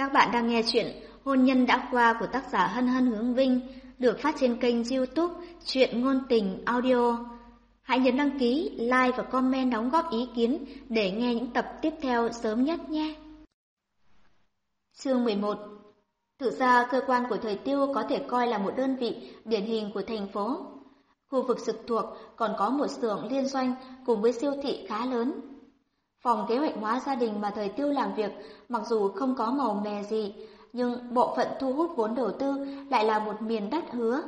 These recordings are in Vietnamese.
Các bạn đang nghe chuyện Hôn nhân đã qua của tác giả Hân Hân Hướng Vinh được phát trên kênh youtube Chuyện Ngôn Tình Audio. Hãy nhấn đăng ký, like và comment đóng góp ý kiến để nghe những tập tiếp theo sớm nhất nhé. Chương 11 Thực ra cơ quan của thời tiêu có thể coi là một đơn vị điển hình của thành phố. Khu vực trực thuộc còn có một xưởng liên doanh cùng với siêu thị khá lớn. Phòng kế hoạch hóa gia đình mà thời tiêu làm việc mặc dù không có màu mè gì, nhưng bộ phận thu hút vốn đầu tư lại là một miền đất hứa.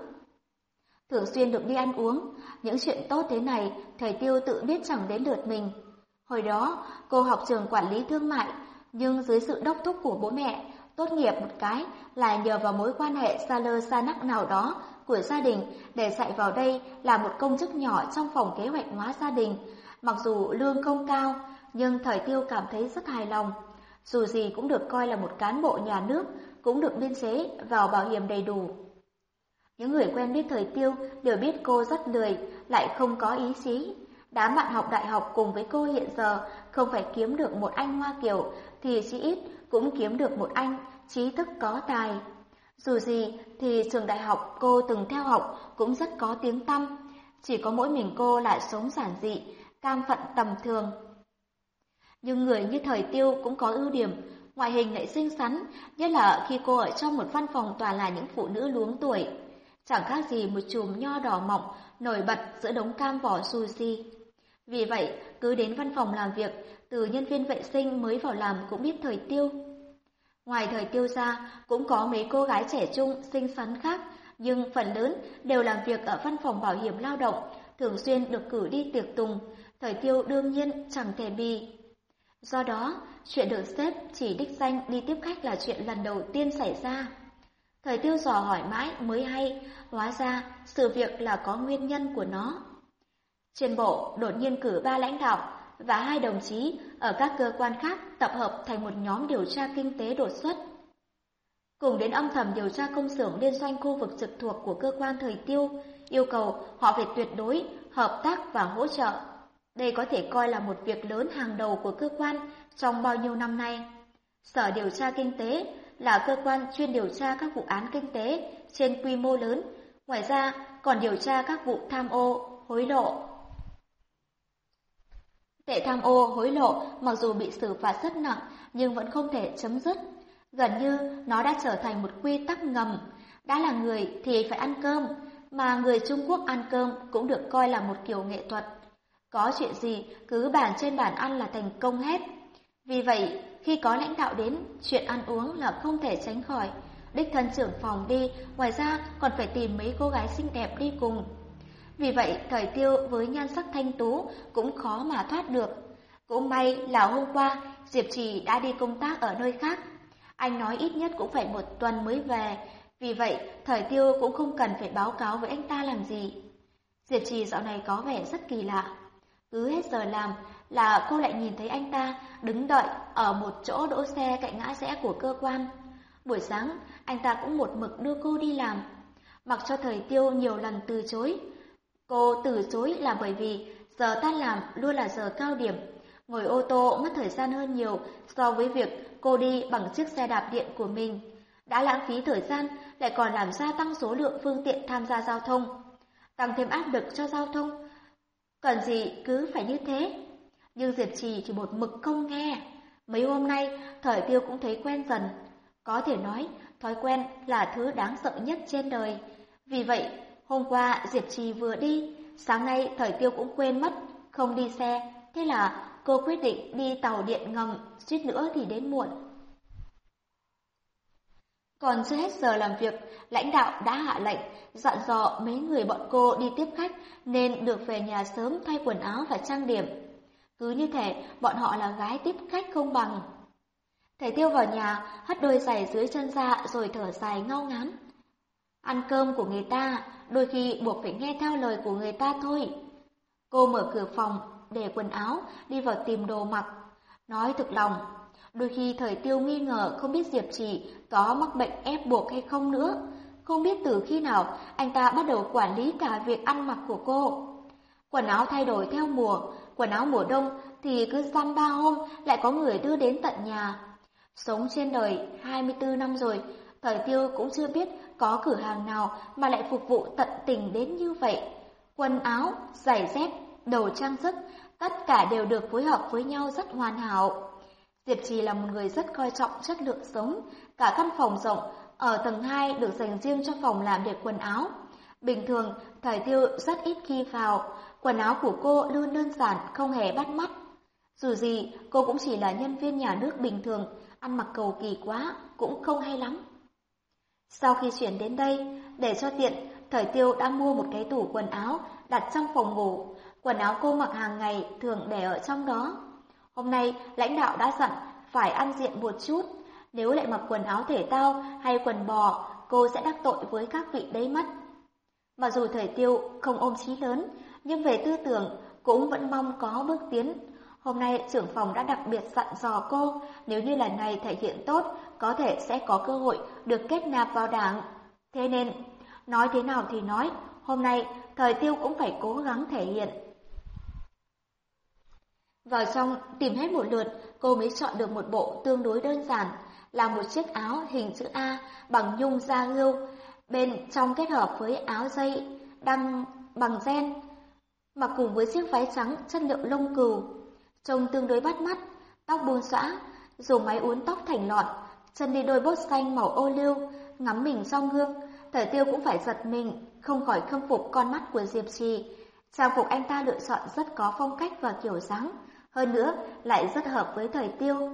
Thường xuyên được đi ăn uống, những chuyện tốt thế này thời tiêu tự biết chẳng đến lượt mình. Hồi đó, cô học trường quản lý thương mại, nhưng dưới sự đốc thúc của bố mẹ, tốt nghiệp một cái là nhờ vào mối quan hệ xa lơ xa nắc nào đó của gia đình để chạy vào đây là một công chức nhỏ trong phòng kế hoạch hóa gia đình. Mặc dù lương không cao, nhưng thời tiêu cảm thấy rất hài lòng. Dù gì cũng được coi là một cán bộ nhà nước, cũng được biên chế vào bảo hiểm đầy đủ. Những người quen biết thời tiêu đều biết cô rất lười, lại không có ý chí. Đám bạn học đại học cùng với cô hiện giờ không phải kiếm được một anh Hoa Kiều thì chỉ ít cũng kiếm được một anh trí thức có tài. Dù gì thì trường đại học cô từng theo học cũng rất có tiếng tăm, chỉ có mỗi mình cô lại sống giản dị, cam phận tầm thường. Nhưng người như thời tiêu cũng có ưu điểm, ngoại hình lại xinh xắn, nhất là khi cô ở trong một văn phòng toàn là những phụ nữ luống tuổi. Chẳng khác gì một chùm nho đỏ mọng nổi bật giữa đống cam vỏ sushi. Vì vậy, cứ đến văn phòng làm việc, từ nhân viên vệ sinh mới vào làm cũng biết thời tiêu. Ngoài thời tiêu ra, cũng có mấy cô gái trẻ trung, xinh xắn khác, nhưng phần lớn đều làm việc ở văn phòng bảo hiểm lao động, thường xuyên được cử đi tiệc tùng. Thời tiêu đương nhiên chẳng thể bì. Do đó, chuyện được xếp chỉ đích danh đi tiếp khách là chuyện lần đầu tiên xảy ra. Thời tiêu dò hỏi mãi mới hay, hóa ra sự việc là có nguyên nhân của nó. Trên bộ đột nhiên cử ba lãnh đạo và hai đồng chí ở các cơ quan khác tập hợp thành một nhóm điều tra kinh tế đột xuất. Cùng đến âm thầm điều tra công xưởng liên doanh khu vực trực thuộc của cơ quan thời tiêu, yêu cầu họ phải tuyệt đối hợp tác và hỗ trợ. Đây có thể coi là một việc lớn hàng đầu của cơ quan trong bao nhiêu năm nay. Sở điều tra kinh tế là cơ quan chuyên điều tra các vụ án kinh tế trên quy mô lớn, ngoài ra còn điều tra các vụ tham ô, hối lộ. Tệ tham ô, hối lộ mặc dù bị xử phạt rất nặng nhưng vẫn không thể chấm dứt. Gần như nó đã trở thành một quy tắc ngầm, đã là người thì phải ăn cơm, mà người Trung Quốc ăn cơm cũng được coi là một kiểu nghệ thuật. Có chuyện gì cứ bàn trên bàn ăn là thành công hết. Vì vậy, khi có lãnh đạo đến, chuyện ăn uống là không thể tránh khỏi. Đích thân trưởng phòng đi, ngoài ra còn phải tìm mấy cô gái xinh đẹp đi cùng. Vì vậy, thời tiêu với nhan sắc thanh tú cũng khó mà thoát được. Cũng may là hôm qua, Diệp Trì đã đi công tác ở nơi khác. Anh nói ít nhất cũng phải một tuần mới về, vì vậy thời tiêu cũng không cần phải báo cáo với anh ta làm gì. Diệp Trì dạo này có vẻ rất kỳ lạ. Cứ hết giờ làm là cô lại nhìn thấy anh ta đứng đợi ở một chỗ đỗ xe cạnh ngã rẽ của cơ quan. Buổi sáng, anh ta cũng một mực đưa cô đi làm. Mặc cho thời tiêu nhiều lần từ chối. Cô từ chối là bởi vì giờ tan làm luôn là giờ cao điểm. Ngồi ô tô mất thời gian hơn nhiều so với việc cô đi bằng chiếc xe đạp điện của mình. Đã lãng phí thời gian lại còn làm gia tăng số lượng phương tiện tham gia giao thông. Tăng thêm áp lực cho giao thông Cần gì cứ phải như thế. Nhưng Diệp Trì thì một mực không nghe. Mấy hôm nay, thời tiêu cũng thấy quen dần. Có thể nói, thói quen là thứ đáng sợ nhất trên đời. Vì vậy, hôm qua Diệp Trì vừa đi, sáng nay thời tiêu cũng quên mất, không đi xe. Thế là cô quyết định đi tàu điện ngầm, suýt nữa thì đến muộn. Còn chưa hết giờ làm việc, lãnh đạo đã hạ lệnh dặn dò mấy người bọn cô đi tiếp khách nên được về nhà sớm thay quần áo và trang điểm. Cứ như thể bọn họ là gái tiếp khách không bằng. Thầy tiêu vào nhà, hất đôi giày dưới chân ra rồi thở dài ngao ngán. Ăn cơm của người ta, đôi khi buộc phải nghe theo lời của người ta thôi. Cô mở cửa phòng, để quần áo, đi vào tìm đồ mặc. Nói thực lòng, đôi khi thời tiêu nghi ngờ không biết Diệp Trì có mắc bệnh ép buộc hay không nữa. Không biết từ khi nào anh ta bắt đầu quản lý cả việc ăn mặc của cô. Quần áo thay đổi theo mùa, quần áo mùa đông thì cứ dăm ba hôm lại có người đưa đến tận nhà. Sống trên đời 24 năm rồi, thời tiêu cũng chưa biết có cửa hàng nào mà lại phục vụ tận tình đến như vậy. Quần áo, giày dép, đồ trang sức, tất cả đều được phối hợp với nhau rất hoàn hảo. Diệp Trì là một người rất coi trọng chất lượng sống, cả căn phòng rộng ở tầng 2 được dành riêng cho phòng làm để quần áo. Bình thường, thời tiêu rất ít khi vào, quần áo của cô luôn đơn giản, không hề bắt mắt. Dù gì, cô cũng chỉ là nhân viên nhà nước bình thường, ăn mặc cầu kỳ quá, cũng không hay lắm. Sau khi chuyển đến đây, để cho tiện, thời tiêu đã mua một cái tủ quần áo đặt trong phòng ngủ. Quần áo cô mặc hàng ngày thường để ở trong đó. Hôm nay, lãnh đạo đã dặn phải ăn diện một chút. Nếu lại mặc quần áo thể thao hay quần bò, cô sẽ đắc tội với các vị đấy mất. Mặc dù thời tiêu không ôm chí lớn, nhưng về tư tưởng cũng vẫn mong có bước tiến. Hôm nay trưởng phòng đã đặc biệt dặn dò cô, nếu như lần này thể hiện tốt, có thể sẽ có cơ hội được kết nạp vào đảng. Thế nên, nói thế nào thì nói, hôm nay thời tiêu cũng phải cố gắng thể hiện. Vào trong tìm hết một lượt, cô mới chọn được một bộ tương đối đơn giản, là một chiếc áo hình chữ A bằng nhung da ngưu, bên trong kết hợp với áo dây đăng bằng ren, mặc cùng với chiếc váy trắng chất liệu lông cừu, trông tương đối bắt mắt, tóc buông xõa, dùng máy uốn tóc thành lọn, chân đi đôi bốt xanh màu ô liu, ngắm mình trong gương, Thời Tiêu cũng phải giật mình, không khỏi khâm phục con mắt của Diệp Trì. Trang phục anh ta lựa chọn rất có phong cách và kiểu dáng, hơn nữa lại rất hợp với Thời Tiêu.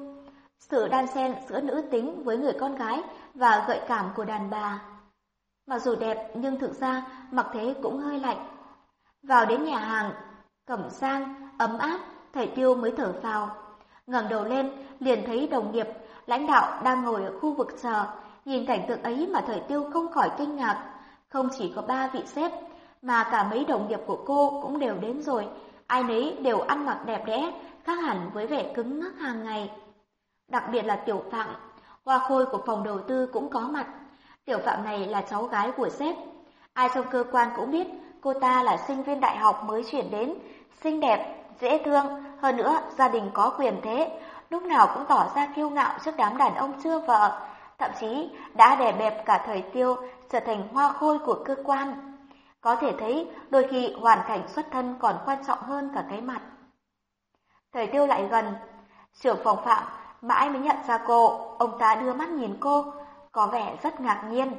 Sự đan xen giữa nữ tính với người con gái và gợi cảm của đàn bà. Mặc dù đẹp nhưng thực ra mặc thế cũng hơi lạnh. Vào đến nhà hàng, cẩm sang, ấm áp, thầy tiêu mới thở phào. ngẩng đầu lên, liền thấy đồng nghiệp, lãnh đạo đang ngồi ở khu vực chờ. Nhìn cảnh tượng ấy mà thời tiêu không khỏi kinh ngạc. Không chỉ có ba vị sếp, mà cả mấy đồng nghiệp của cô cũng đều đến rồi. Ai nấy đều ăn mặc đẹp đẽ, khác hẳn với vẻ cứng ngắc hàng ngày. Đặc biệt là tiểu phạm, hoa khôi của phòng đầu tư cũng có mặt. Tiểu phạm này là cháu gái của sếp. Ai trong cơ quan cũng biết cô ta là sinh viên đại học mới chuyển đến, xinh đẹp, dễ thương, hơn nữa gia đình có quyền thế, lúc nào cũng tỏ ra kiêu ngạo trước đám đàn ông chưa vợ, thậm chí đã đè bẹp cả thời tiêu trở thành hoa khôi của cơ quan. Có thể thấy đôi khi hoàn cảnh xuất thân còn quan trọng hơn cả cái mặt. Thời tiêu lại gần, trưởng phòng phạm mãi mới nhận ra cô, ông ta đưa mắt nhìn cô, có vẻ rất ngạc nhiên.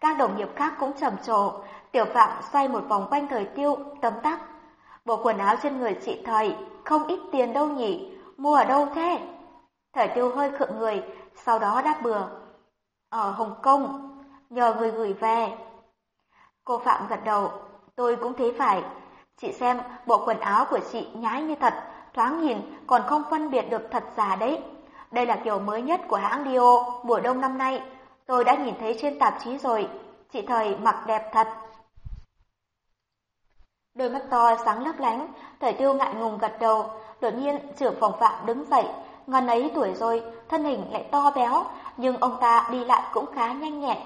Các đồng nghiệp khác cũng trầm trồ, tiểu phạm xoay một vòng quanh thời tiêu, tấm tắc. Bộ quần áo trên người chị thời, không ít tiền đâu nhỉ, mua ở đâu thế? Thời tiêu hơi khựng người, sau đó đáp bừa. Ở Hồng Kông, nhờ người gửi về. Cô Phạm gật đầu, tôi cũng thế phải. Chị xem, bộ quần áo của chị nhái như thật, thoáng nhìn còn không phân biệt được thật giả đấy. Đây là kiểu mới nhất của hãng Dio mùa đông năm nay. Tôi đã nhìn thấy trên tạp chí rồi. Chị Thời mặc đẹp thật. Đôi mắt to sáng lấp lánh, Thời Tiêu ngại ngùng gật đầu. Đột nhiên trưởng phòng phạm đứng dậy. Ngần ấy tuổi rồi, thân hình lại to béo, nhưng ông ta đi lại cũng khá nhanh nhẹn.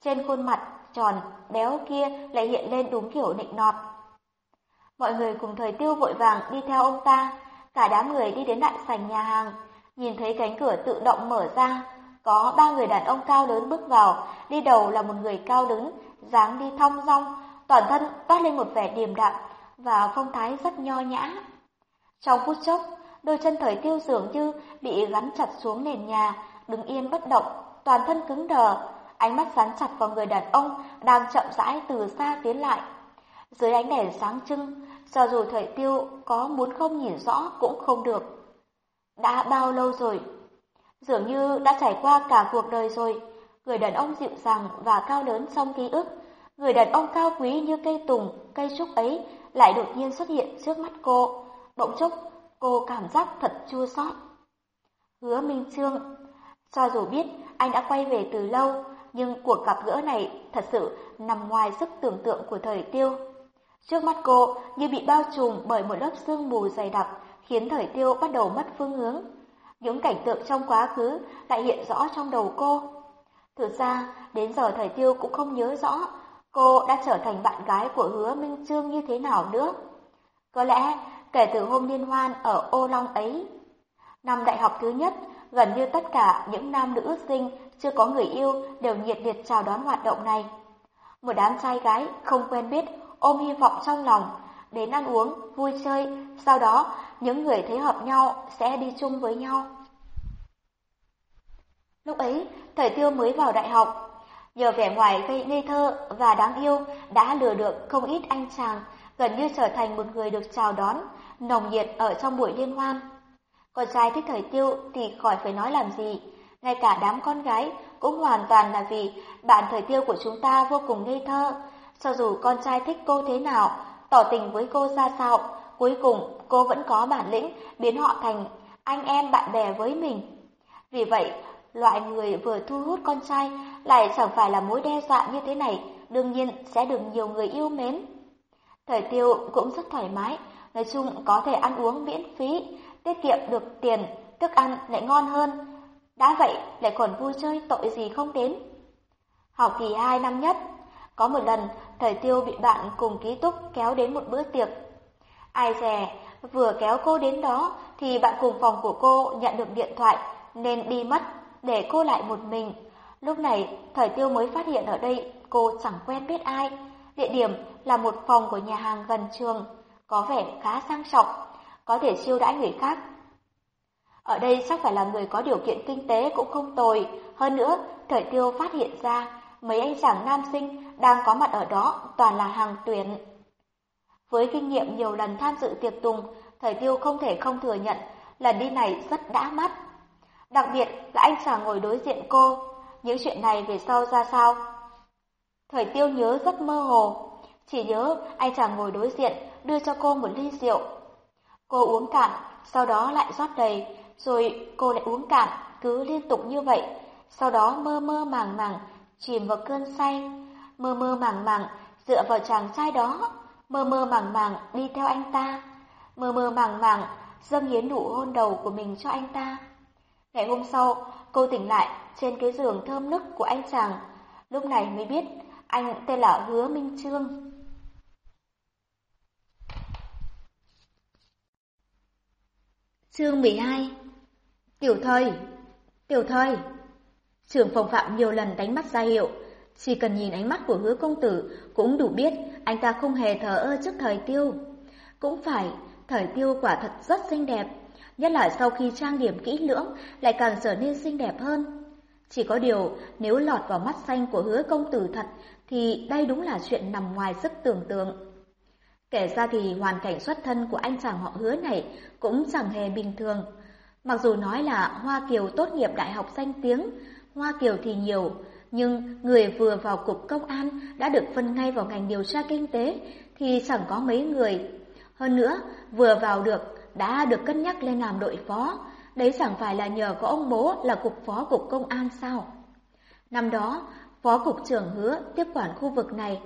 Trên khuôn mặt tròn, béo kia lại hiện lên đúng kiểu nịnh nọt. Mọi người cùng Thời Tiêu vội vàng đi theo ông ta. Cả đám người đi đến đại sảnh nhà hàng, nhìn thấy cánh cửa tự động mở ra, có ba người đàn ông cao lớn bước vào, đi đầu là một người cao đứng, dáng đi thong dong, toàn thân toát lên một vẻ điềm đạm và phong thái rất nho nhã. Trong phút chốc, đôi chân thời tiêu dường như bị gắn chặt xuống nền nhà, đứng yên bất động, toàn thân cứng đờ, ánh mắt dán chặt vào người đàn ông đang chậm rãi từ xa tiến lại. Dưới ánh đèn sáng trưng, cho dù thời tiêu có muốn không nhìn rõ cũng không được. Đã bao lâu rồi? Dường như đã trải qua cả cuộc đời rồi. Người đàn ông dịu dàng và cao lớn trong ký ức, người đàn ông cao quý như cây tùng, cây trúc ấy lại đột nhiên xuất hiện trước mắt cô. Bỗng chốc, cô cảm giác thật chua xót. Hứa Minh Trương, cho dù biết anh đã quay về từ lâu, nhưng cuộc gặp gỡ này thật sự nằm ngoài sức tưởng tượng của thời tiêu. Trước mắt cô như bị bao trùm bởi một lớp sương mù dày đặc, khiến thời tiêu bắt đầu mất phương hướng. Những cảnh tượng trong quá khứ lại hiện rõ trong đầu cô. Thực ra, đến giờ thời tiêu cũng không nhớ rõ cô đã trở thành bạn gái của hứa Minh Trương như thế nào nữa. Có lẽ, kể từ hôm liên hoan ở Ô Long ấy, năm đại học thứ nhất, gần như tất cả những nam nữ sinh chưa có người yêu đều nhiệt liệt chào đón hoạt động này. Một đám trai gái không quen biết ôm hy vọng trong lòng, đến ăn uống, vui chơi, sau đó những người thấy hợp nhau sẽ đi chung với nhau. Lúc ấy, thời tiêu mới vào đại học, nhờ vẻ ngoài gây ngây thơ và đáng yêu đã lừa được không ít anh chàng, gần như trở thành một người được chào đón, nồng nhiệt ở trong buổi liên hoan. Con trai thích thời tiêu thì khỏi phải nói làm gì, ngay cả đám con gái cũng hoàn toàn là vì bạn thời tiêu của chúng ta vô cùng ngây thơ. Cho dù con trai thích cô thế nào, tỏ tình với cô ra sao, cuối cùng cô vẫn có bản lĩnh biến họ thành anh em bạn bè với mình. Vì vậy, loại người vừa thu hút con trai lại chẳng phải là mối đe dọa như thế này, đương nhiên sẽ được nhiều người yêu mến. Thời tiêu cũng rất thoải mái, nói chung có thể ăn uống miễn phí, tiết kiệm được tiền, thức ăn lại ngon hơn. Đã vậy lại còn vui chơi tội gì không đến. Học kỳ 2 năm nhất, có một lần thời tiêu bị bạn cùng ký túc kéo đến một bữa tiệc. Ai dè, vừa kéo cô đến đó thì bạn cùng phòng của cô nhận được điện thoại nên đi mất để cô lại một mình. Lúc này, thời tiêu mới phát hiện ở đây cô chẳng quen biết ai. Địa điểm là một phòng của nhà hàng gần trường, có vẻ khá sang trọng, có thể siêu đãi người khác. Ở đây chắc phải là người có điều kiện kinh tế cũng không tồi. Hơn nữa, thời tiêu phát hiện ra mấy anh chàng nam sinh đang có mặt ở đó toàn là hàng tuyển. Với kinh nghiệm nhiều lần tham dự tiệc tùng, thời tiêu không thể không thừa nhận lần đi này rất đã mắt. Đặc biệt là anh chàng ngồi đối diện cô, những chuyện này về sau ra sao? Thời tiêu nhớ rất mơ hồ, chỉ nhớ anh chàng ngồi đối diện đưa cho cô một ly rượu. Cô uống cạn, sau đó lại rót đầy, rồi cô lại uống cạn, cứ liên tục như vậy. Sau đó mơ mơ màng màng, chìm vào cơn say, mơ mơ màng màng dựa vào chàng trai đó, mơ mơ màng màng đi theo anh ta, mơ mơ màng màng dâng hiến nụ hôn đầu của mình cho anh ta. Ngày hôm sau, cô tỉnh lại trên cái giường thơm nức của anh chàng. Lúc này mới biết anh tên là Hứa Minh Trương. Chương 12 Tiểu thời Tiểu thời Trưởng phòng phạm nhiều lần đánh mắt ra hiệu, chỉ cần nhìn ánh mắt của hứa công tử cũng đủ biết anh ta không hề thờ ơ trước thời tiêu. Cũng phải, thời tiêu quả thật rất xinh đẹp, nhất là sau khi trang điểm kỹ lưỡng lại càng trở nên xinh đẹp hơn. Chỉ có điều, nếu lọt vào mắt xanh của hứa công tử thật, thì đây đúng là chuyện nằm ngoài sức tưởng tượng. Kể ra thì hoàn cảnh xuất thân của anh chàng họ hứa này cũng chẳng hề bình thường. Mặc dù nói là Hoa Kiều tốt nghiệp đại học danh tiếng, Hoa Kiều thì nhiều, nhưng người vừa vào cục công an đã được phân ngay vào ngành điều tra kinh tế thì chẳng có mấy người. Hơn nữa, vừa vào được đã được cân nhắc lên làm đội phó, đấy chẳng phải là nhờ có ông bố là cục phó cục công an sao? Năm đó, phó cục trưởng hứa tiếp quản khu vực này.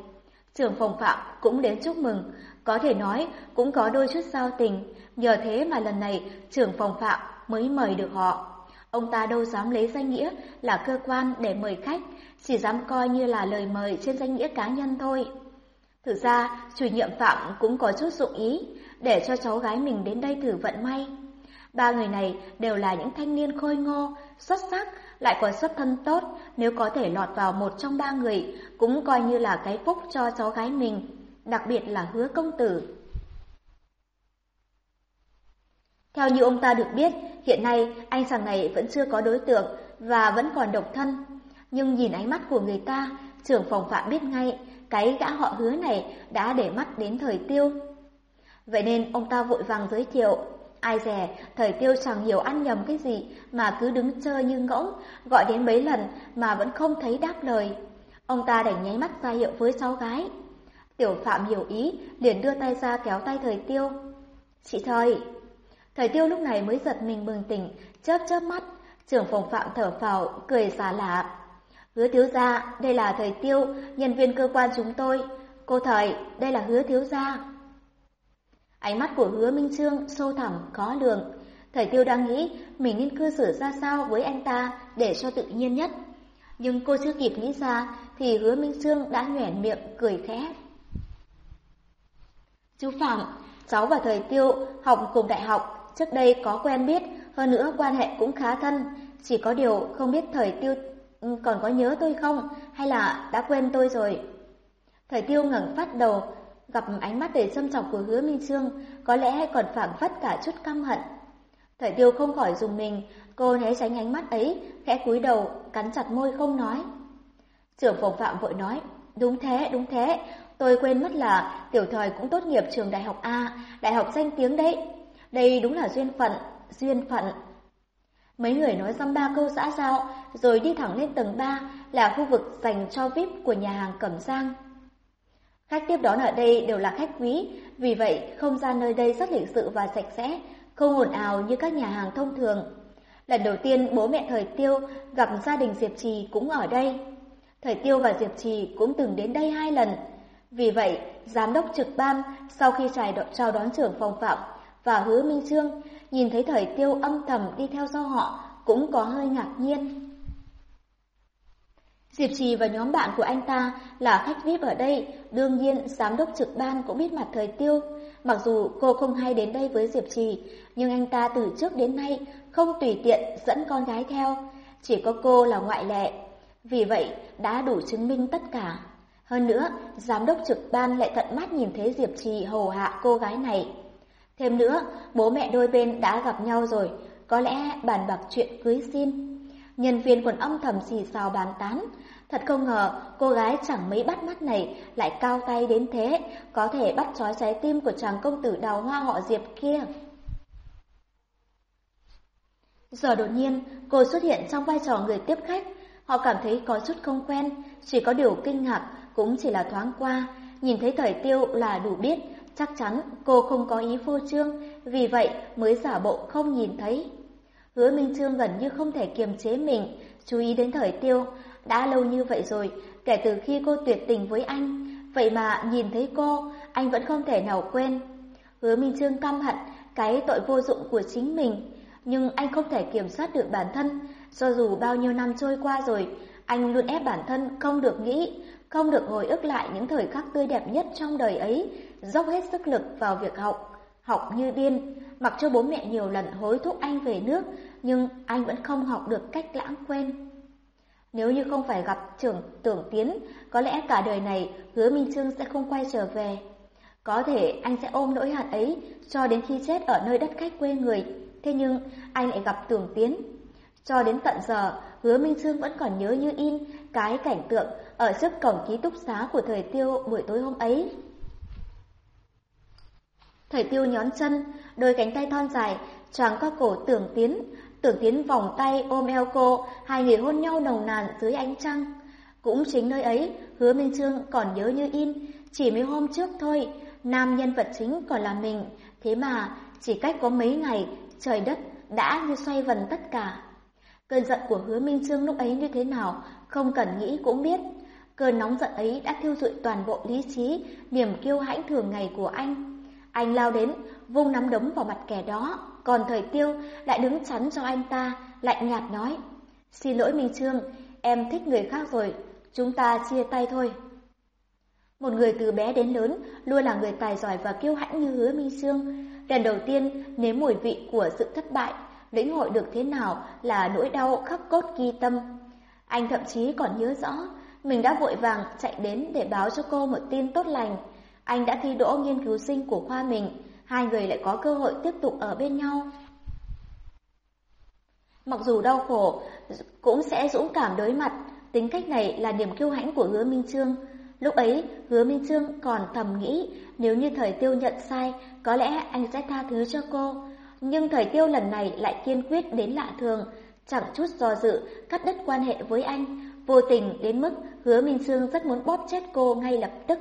Trưởng phòng phạm cũng đến chúc mừng, có thể nói cũng có đôi chút giao tình, nhờ thế mà lần này trưởng phòng phạm mới mời được họ. Ông ta đâu dám lấy danh nghĩa là cơ quan để mời khách, chỉ dám coi như là lời mời trên danh nghĩa cá nhân thôi. Thực ra, chủ nhiệm Phạm cũng có chút dụng ý để cho cháu gái mình đến đây thử vận may. Ba người này đều là những thanh niên khôi ngô, xuất sắc, lại còn xuất thân tốt, nếu có thể lọt vào một trong ba người, cũng coi như là cái phúc cho cháu gái mình, đặc biệt là hứa công tử. Theo như ông ta được biết, hiện nay anh chàng này vẫn chưa có đối tượng và vẫn còn độc thân. Nhưng nhìn ánh mắt của người ta, trưởng phòng phạm biết ngay cái gã họ hứa này đã để mắt đến thời tiêu. Vậy nên ông ta vội vàng giới thiệu. Ai dè, thời tiêu chẳng hiểu ăn nhầm cái gì mà cứ đứng chơi như ngỗng, gọi đến mấy lần mà vẫn không thấy đáp lời. Ông ta đành nháy mắt ra hiệu với cháu gái. Tiểu Phạm hiểu ý, liền đưa tay ra kéo tay thời tiêu. Chị thời, Thời tiêu lúc này mới giật mình bừng tỉnh, chớp chớp mắt, trưởng phòng phạm thở phào, cười xả lạ. Hứa thiếu gia, đây là thời tiêu, nhân viên cơ quan chúng tôi. Cô thời, đây là hứa thiếu gia. Ánh mắt của hứa Minh Trương sâu thẳm, khó lường. Thời tiêu đang nghĩ mình nên cư xử ra sao với anh ta để cho tự nhiên nhất. Nhưng cô chưa kịp nghĩ ra thì hứa Minh Trương đã nhoẻn miệng cười khẽ. Chú Phạm, cháu và thời tiêu học cùng đại học Trước đây có quen biết, hơn nữa quan hệ cũng khá thân, chỉ có điều không biết thời tiêu ừ, còn có nhớ tôi không, hay là đã quên tôi rồi. Thời tiêu ngẩng phát đầu, gặp ánh mắt đầy xâm trọng của hứa Minh Trương, có lẽ còn phảng phất cả chút căm hận. Thời tiêu không khỏi dùng mình, cô né tránh ánh mắt ấy, khẽ cúi đầu, cắn chặt môi không nói. Trưởng phòng phạm vội nói, đúng thế, đúng thế, tôi quên mất là tiểu thời cũng tốt nghiệp trường đại học A, đại học danh tiếng đấy. Đây đúng là duyên phận, duyên phận. Mấy người nói dăm ba câu xã giao, rồi đi thẳng lên tầng 3 là khu vực dành cho VIP của nhà hàng Cẩm Giang. Khách tiếp đón ở đây đều là khách quý, vì vậy không gian nơi đây rất lịch sự và sạch sẽ, không ồn ào như các nhà hàng thông thường. Lần đầu tiên bố mẹ Thời Tiêu gặp gia đình Diệp Trì cũng ở đây. Thời Tiêu và Diệp Trì cũng từng đến đây hai lần. Vì vậy, giám đốc trực ban sau khi chào đón trưởng phòng phạm và hứa Minh Trương nhìn thấy Thời Tiêu âm thầm đi theo sau họ cũng có hơi ngạc nhiên. Diệp Trì và nhóm bạn của anh ta là khách VIP ở đây, đương nhiên giám đốc trực ban cũng biết mặt Thời Tiêu. Mặc dù cô không hay đến đây với Diệp Trì, nhưng anh ta từ trước đến nay không tùy tiện dẫn con gái theo, chỉ có cô là ngoại lệ. Vì vậy, đã đủ chứng minh tất cả. Hơn nữa, giám đốc trực ban lại tận mắt nhìn thấy Diệp Trì hầu hạ cô gái này. Thêm nữa, bố mẹ đôi bên đã gặp nhau rồi, có lẽ bàn bạc chuyện cưới xin. Nhân viên còn âm thầm xì xào bàn tán, Thật không ngờ, cô gái chẳng mấy bắt mắt này lại cao tay đến thế, có thể bắt trói trái tim của chàng công tử đào hoa họ Diệp kia. Giờ đột nhiên, cô xuất hiện trong vai trò người tiếp khách. Họ cảm thấy có chút không quen, chỉ có điều kinh ngạc, cũng chỉ là thoáng qua. Nhìn thấy thời tiêu là đủ biết, chắc chắn cô không có ý phô trương, vì vậy mới giả bộ không nhìn thấy. Hứa Minh Trương gần như không thể kiềm chế mình, chú ý đến thời tiêu, đã lâu như vậy rồi, kể từ khi cô tuyệt tình với anh, vậy mà nhìn thấy cô, anh vẫn không thể nào quên. Hứa Minh Trương căm hận cái tội vô dụng của chính mình, nhưng anh không thể kiểm soát được bản thân, cho dù bao nhiêu năm trôi qua rồi, anh luôn ép bản thân không được nghĩ, không được hồi ức lại những thời khắc tươi đẹp nhất trong đời ấy, dốc hết sức lực vào việc học, học như điên, mặc cho bố mẹ nhiều lần hối thúc anh về nước, nhưng anh vẫn không học được cách lãng quên. Nếu như không phải gặp trưởng tưởng tiến, có lẽ cả đời này hứa Minh Trương sẽ không quay trở về. Có thể anh sẽ ôm nỗi hận ấy cho đến khi chết ở nơi đất khách quê người, thế nhưng anh lại gặp tưởng tiến. Cho đến tận giờ, hứa Minh Trương vẫn còn nhớ như in cái cảnh tượng ở trước cổng ký túc xá của thời tiêu buổi tối hôm ấy. Thời tiêu nhón chân, đôi cánh tay thon dài, choàng qua cổ tưởng tiến, Tưởng Tiến vòng tay ôm eo cô, hai người hôn nhau nồng nàn dưới ánh trăng. Cũng chính nơi ấy, hứa Minh Trương còn nhớ như in, chỉ mấy hôm trước thôi, nam nhân vật chính còn là mình, thế mà chỉ cách có mấy ngày, trời đất đã như xoay vần tất cả. Cơn giận của hứa Minh Trương lúc ấy như thế nào, không cần nghĩ cũng biết. Cơn nóng giận ấy đã thiêu rụi toàn bộ lý trí, niềm kiêu hãnh thường ngày của anh. Anh lao đến, vung nắm đấm vào mặt kẻ đó, còn thời tiêu lại đứng chắn cho anh ta, lạnh nhạt nói. Xin lỗi Minh Trương, em thích người khác rồi, chúng ta chia tay thôi. Một người từ bé đến lớn luôn là người tài giỏi và kiêu hãnh như hứa Minh Trương. Lần đầu tiên nếm mùi vị của sự thất bại, lĩnh hội được thế nào là nỗi đau khắc cốt ghi tâm. Anh thậm chí còn nhớ rõ, mình đã vội vàng chạy đến để báo cho cô một tin tốt lành. Anh đã thi đỗ nghiên cứu sinh của khoa mình, hai người lại có cơ hội tiếp tục ở bên nhau. Mặc dù đau khổ, cũng sẽ dũng cảm đối mặt, tính cách này là niềm kiêu hãnh của hứa Minh Trương. Lúc ấy, hứa Minh Trương còn thầm nghĩ nếu như thời tiêu nhận sai, có lẽ anh sẽ tha thứ cho cô. Nhưng thời tiêu lần này lại kiên quyết đến lạ thường, chẳng chút do dự, cắt đứt quan hệ với anh, vô tình đến mức hứa Minh Trương rất muốn bóp chết cô ngay lập tức.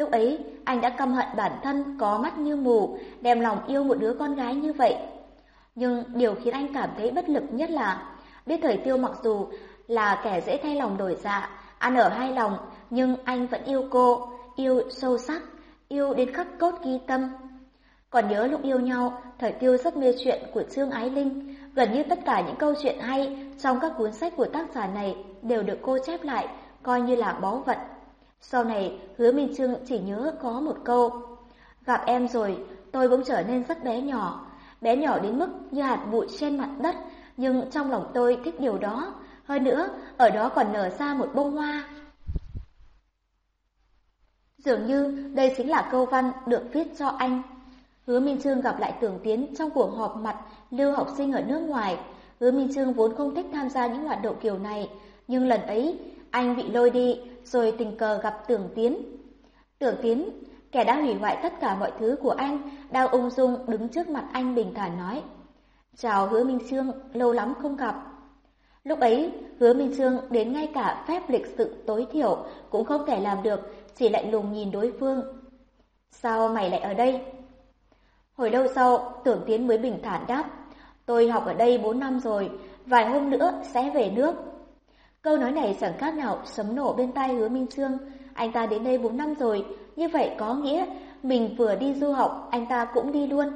Lúc ấy, anh đã căm hận bản thân có mắt như mù, đem lòng yêu một đứa con gái như vậy. Nhưng điều khiến anh cảm thấy bất lực nhất là biết thời tiêu mặc dù là kẻ dễ thay lòng đổi dạ, ăn ở hai lòng, nhưng anh vẫn yêu cô, yêu sâu sắc, yêu đến khắc cốt ghi tâm. Còn nhớ lúc yêu nhau, thời tiêu rất mê chuyện của Trương Ái Linh, gần như tất cả những câu chuyện hay trong các cuốn sách của tác giả này đều được cô chép lại, coi như là báu vật. Sau này, hứa Minh Trương chỉ nhớ có một câu. Gặp em rồi, tôi bỗng trở nên rất bé nhỏ. bé nhỏ đến mức như hạt bụi trên mặt đất, nhưng trong lòng tôi thích điều đó. Hơn nữa, ở đó còn nở ra một bông hoa. Dường như đây chính là câu văn được viết cho anh. Hứa Minh Trương gặp lại Tưởng Tiến trong cuộc họp mặt lưu học sinh ở nước ngoài. Hứa Minh Trương vốn không thích tham gia những hoạt động kiểu này, nhưng lần ấy anh bị lôi đi rồi tình cờ gặp Tưởng Tiến. Tưởng Tiến, kẻ đã hủy hoại tất cả mọi thứ của anh, đang ung dung đứng trước mặt anh bình thản nói. Chào Hứa Minh Trương, lâu lắm không gặp. Lúc ấy, Hứa Minh Trương đến ngay cả phép lịch sự tối thiểu cũng không thể làm được, chỉ lạnh lùng nhìn đối phương. Sao mày lại ở đây? Hồi lâu sau, Tưởng Tiến mới bình thản đáp. Tôi học ở đây 4 năm rồi, vài hôm nữa sẽ về nước. Câu nói này chẳng khác nào sấm nổ bên tai hứa Minh Trương. Anh ta đến đây 4 năm rồi, như vậy có nghĩa mình vừa đi du học, anh ta cũng đi luôn.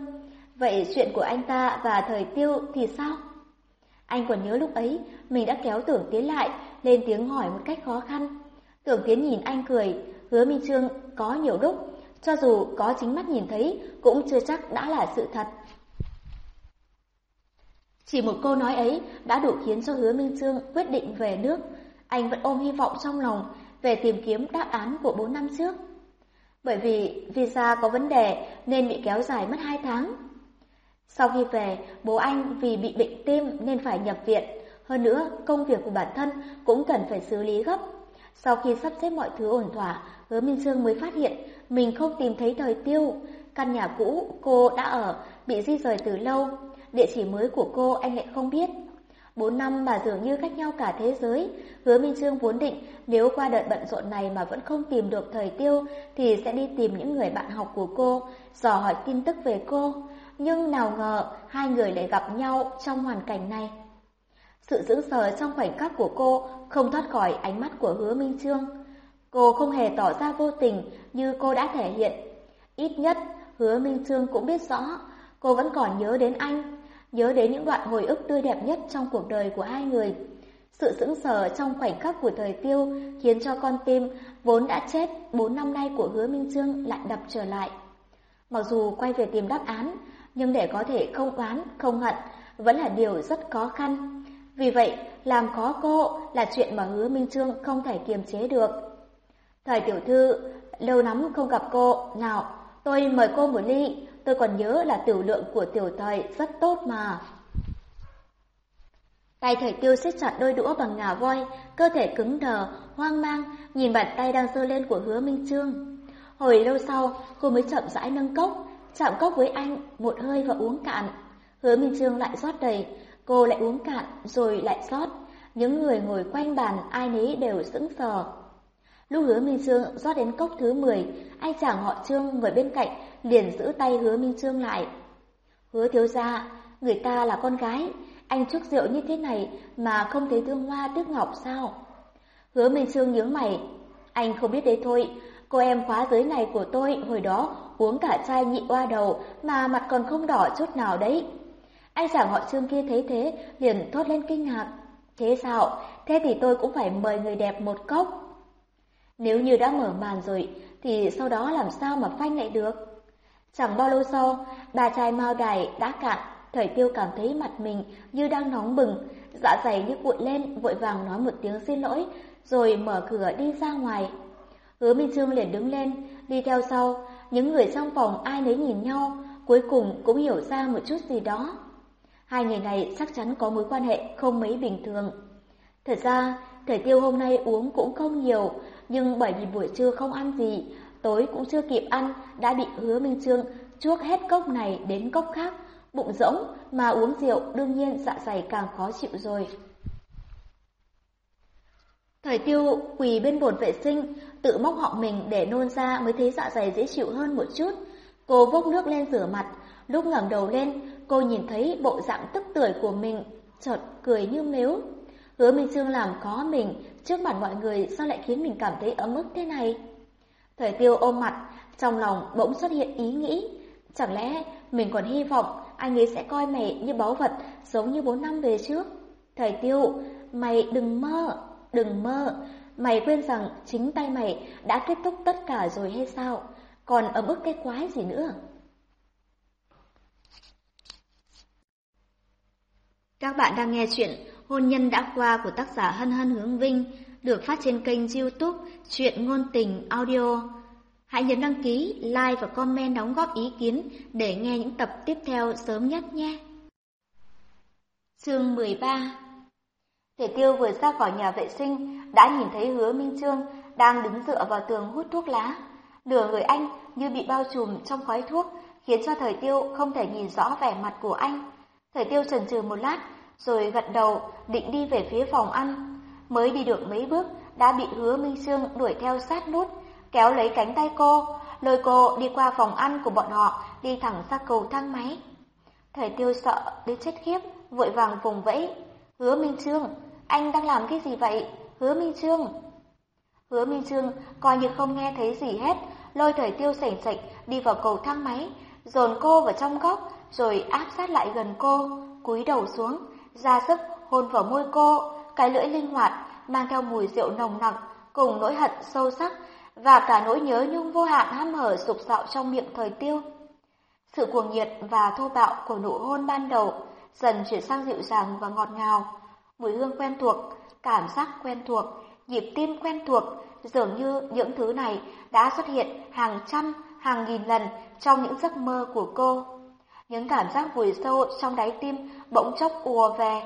Vậy chuyện của anh ta và thời tiêu thì sao? Anh còn nhớ lúc ấy, mình đã kéo tưởng tiến lại, lên tiếng hỏi một cách khó khăn. Tưởng tiến nhìn anh cười, hứa Minh Trương có nhiều lúc, cho dù có chính mắt nhìn thấy, cũng chưa chắc đã là sự thật. Chỉ một câu nói ấy đã đủ khiến cho hứa Minh Trương quyết định về nước. Anh vẫn ôm hy vọng trong lòng về tìm kiếm đáp án của 4 năm trước. Bởi vì visa có vấn đề nên bị kéo dài mất 2 tháng. Sau khi về, bố anh vì bị bệnh tim nên phải nhập viện. Hơn nữa, công việc của bản thân cũng cần phải xử lý gấp. Sau khi sắp xếp mọi thứ ổn thỏa, hứa Minh Sương mới phát hiện mình không tìm thấy thời tiêu. Căn nhà cũ cô đã ở, bị di rời từ lâu. Địa chỉ mới của cô anh lại không biết. Bốn năm mà dường như cách nhau cả thế giới, hứa Minh Trương vốn định nếu qua đợt bận rộn này mà vẫn không tìm được thời tiêu thì sẽ đi tìm những người bạn học của cô, dò hỏi tin tức về cô. Nhưng nào ngờ hai người lại gặp nhau trong hoàn cảnh này. Sự dững sờ trong khoảnh khắc của cô không thoát khỏi ánh mắt của hứa Minh Trương. Cô không hề tỏ ra vô tình như cô đã thể hiện. Ít nhất, hứa Minh Trương cũng biết rõ, cô vẫn còn nhớ đến anh, nhớ đến những đoạn hồi ức tươi đẹp nhất trong cuộc đời của hai người. Sự sững sờ trong khoảnh khắc của thời tiêu khiến cho con tim vốn đã chết bốn năm nay của hứa Minh Trương lại đập trở lại. Mặc dù quay về tìm đáp án, nhưng để có thể không oán, không hận vẫn là điều rất khó khăn. Vì vậy, làm khó cô là chuyện mà hứa Minh Trương không thể kiềm chế được. Thời tiểu thư, lâu lắm không gặp cô, nào, tôi mời cô một ly, tôi còn nhớ là tiểu lượng của tiểu thời rất tốt mà. Tay thầy tiêu siết chặt đôi đũa bằng ngà voi, cơ thể cứng đờ, hoang mang, nhìn bàn tay đang giơ lên của hứa Minh Trương. Hồi lâu sau, cô mới chậm rãi nâng cốc, chạm cốc với anh, một hơi và uống cạn. Hứa Minh Trương lại rót đầy, cô lại uống cạn, rồi lại rót. Những người ngồi quanh bàn ai nấy đều sững sờ. Lúc hứa Minh Trương rót đến cốc thứ 10, anh chàng họ Trương ngồi bên cạnh liền giữ tay hứa Minh Trương lại. Hứa thiếu gia, người ta là con gái, anh chúc rượu như thế này mà không thấy thương hoa tiếc ngọc sao? Hứa Minh Trương nhướng mày, anh không biết đấy thôi, cô em khóa giới này của tôi hồi đó uống cả chai nhị oa đầu mà mặt còn không đỏ chút nào đấy. Anh chàng họ Trương kia thấy thế liền thốt lên kinh ngạc. Thế sao? Thế thì tôi cũng phải mời người đẹp một cốc. Nếu như đã mở màn rồi, thì sau đó làm sao mà phanh lại được? Chẳng bao lâu sau, bà trai mao đài đã cạn, thời tiêu cảm thấy mặt mình như đang nóng bừng, dạ dày như cuộn lên, vội vàng nói một tiếng xin lỗi, rồi mở cửa đi ra ngoài. Hứa Minh Trương liền đứng lên, đi theo sau, những người trong phòng ai nấy nhìn nhau, cuối cùng cũng hiểu ra một chút gì đó. Hai người này chắc chắn có mối quan hệ không mấy bình thường. Thật ra, thời tiêu hôm nay uống cũng không nhiều, nhưng bởi vì buổi trưa không ăn gì, tối cũng chưa kịp ăn, đã bị hứa Minh Trương chuốc hết cốc này đến cốc khác, bụng rỗng mà uống rượu đương nhiên dạ dày càng khó chịu rồi. Thời tiêu quỳ bên bồn vệ sinh, tự móc họng mình để nôn ra mới thấy dạ dày dễ chịu hơn một chút. Cô vốc nước lên rửa mặt, lúc ngẩng đầu lên, cô nhìn thấy bộ dạng tức tưởi của mình, chợt cười như mếu. Hứa Minh Dương làm khó mình, trước mặt mọi người sao lại khiến mình cảm thấy ấm ức thế này? Thời tiêu ôm mặt, trong lòng bỗng xuất hiện ý nghĩ, chẳng lẽ mình còn hy vọng anh ấy sẽ coi mày như báu vật giống như bốn năm về trước? Thời tiêu, mày đừng mơ, đừng mơ, mày quên rằng chính tay mày đã kết thúc tất cả rồi hay sao? Còn ấm ức cái quái gì nữa? Các bạn đang nghe chuyện Hôn nhân đã qua của tác giả Hân Hân Hướng Vinh được phát trên kênh youtube Chuyện Ngôn Tình Audio. Hãy nhấn đăng ký, like và comment đóng góp ý kiến để nghe những tập tiếp theo sớm nhất nhé. Chương 13 Thể tiêu vừa ra khỏi nhà vệ sinh đã nhìn thấy hứa Minh Trương đang đứng dựa vào tường hút thuốc lá. Nửa người anh như bị bao trùm trong khói thuốc khiến cho thời tiêu không thể nhìn rõ vẻ mặt của anh. Thời tiêu chần chừ một lát rồi gật đầu định đi về phía phòng ăn. Mới đi được mấy bước đã bị hứa Minh Sương đuổi theo sát nút, kéo lấy cánh tay cô, lôi cô đi qua phòng ăn của bọn họ, đi thẳng ra cầu thang máy. Thời tiêu sợ đến chết khiếp, vội vàng vùng vẫy. Hứa Minh Sương anh đang làm cái gì vậy? Hứa Minh Sương Hứa Minh Sương coi như không nghe thấy gì hết, lôi thời tiêu sảnh sạch đi vào cầu thang máy, dồn cô vào trong góc, rồi áp sát lại gần cô, cúi đầu xuống, ra sức hôn vào môi cô, cái lưỡi linh hoạt, mang theo mùi rượu nồng nặc, cùng nỗi hận sâu sắc, và cả nỗi nhớ nhung vô hạn hăm hở sục sạo trong miệng thời tiêu. Sự cuồng nhiệt và thô bạo của nụ hôn ban đầu dần chuyển sang dịu dàng và ngọt ngào. Mùi hương quen thuộc, cảm giác quen thuộc, nhịp tim quen thuộc, dường như những thứ này đã xuất hiện hàng trăm, hàng nghìn lần trong những giấc mơ của cô. Những cảm giác vùi sâu trong đáy tim bỗng chốc ùa về.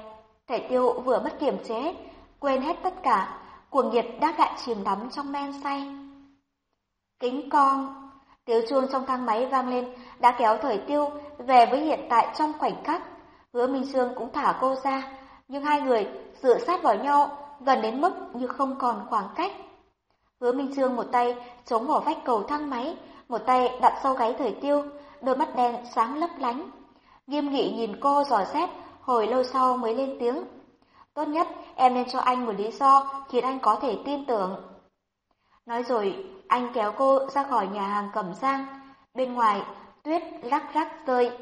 Thể tiêu vừa mất kiểm chế, quên hết tất cả, cuồng nhiệt đã lại chìm đắm trong men say. Kính con, tiếng chuông trong thang máy vang lên đã kéo thời tiêu về với hiện tại trong khoảnh khắc. Hứa Minh Sương cũng thả cô ra, nhưng hai người dựa sát vào nhau gần đến mức như không còn khoảng cách. Hứa Minh Sương một tay chống vào vách cầu thang máy, một tay đặt sau gáy thời tiêu, đôi mắt đen sáng lấp lánh. Nghiêm nghị nhìn cô dò xét, hồi lâu sau mới lên tiếng. Tốt nhất em nên cho anh một lý do khiến anh có thể tin tưởng. Nói rồi, anh kéo cô ra khỏi nhà hàng cẩm giang. Bên ngoài, tuyết rắc rắc rơi.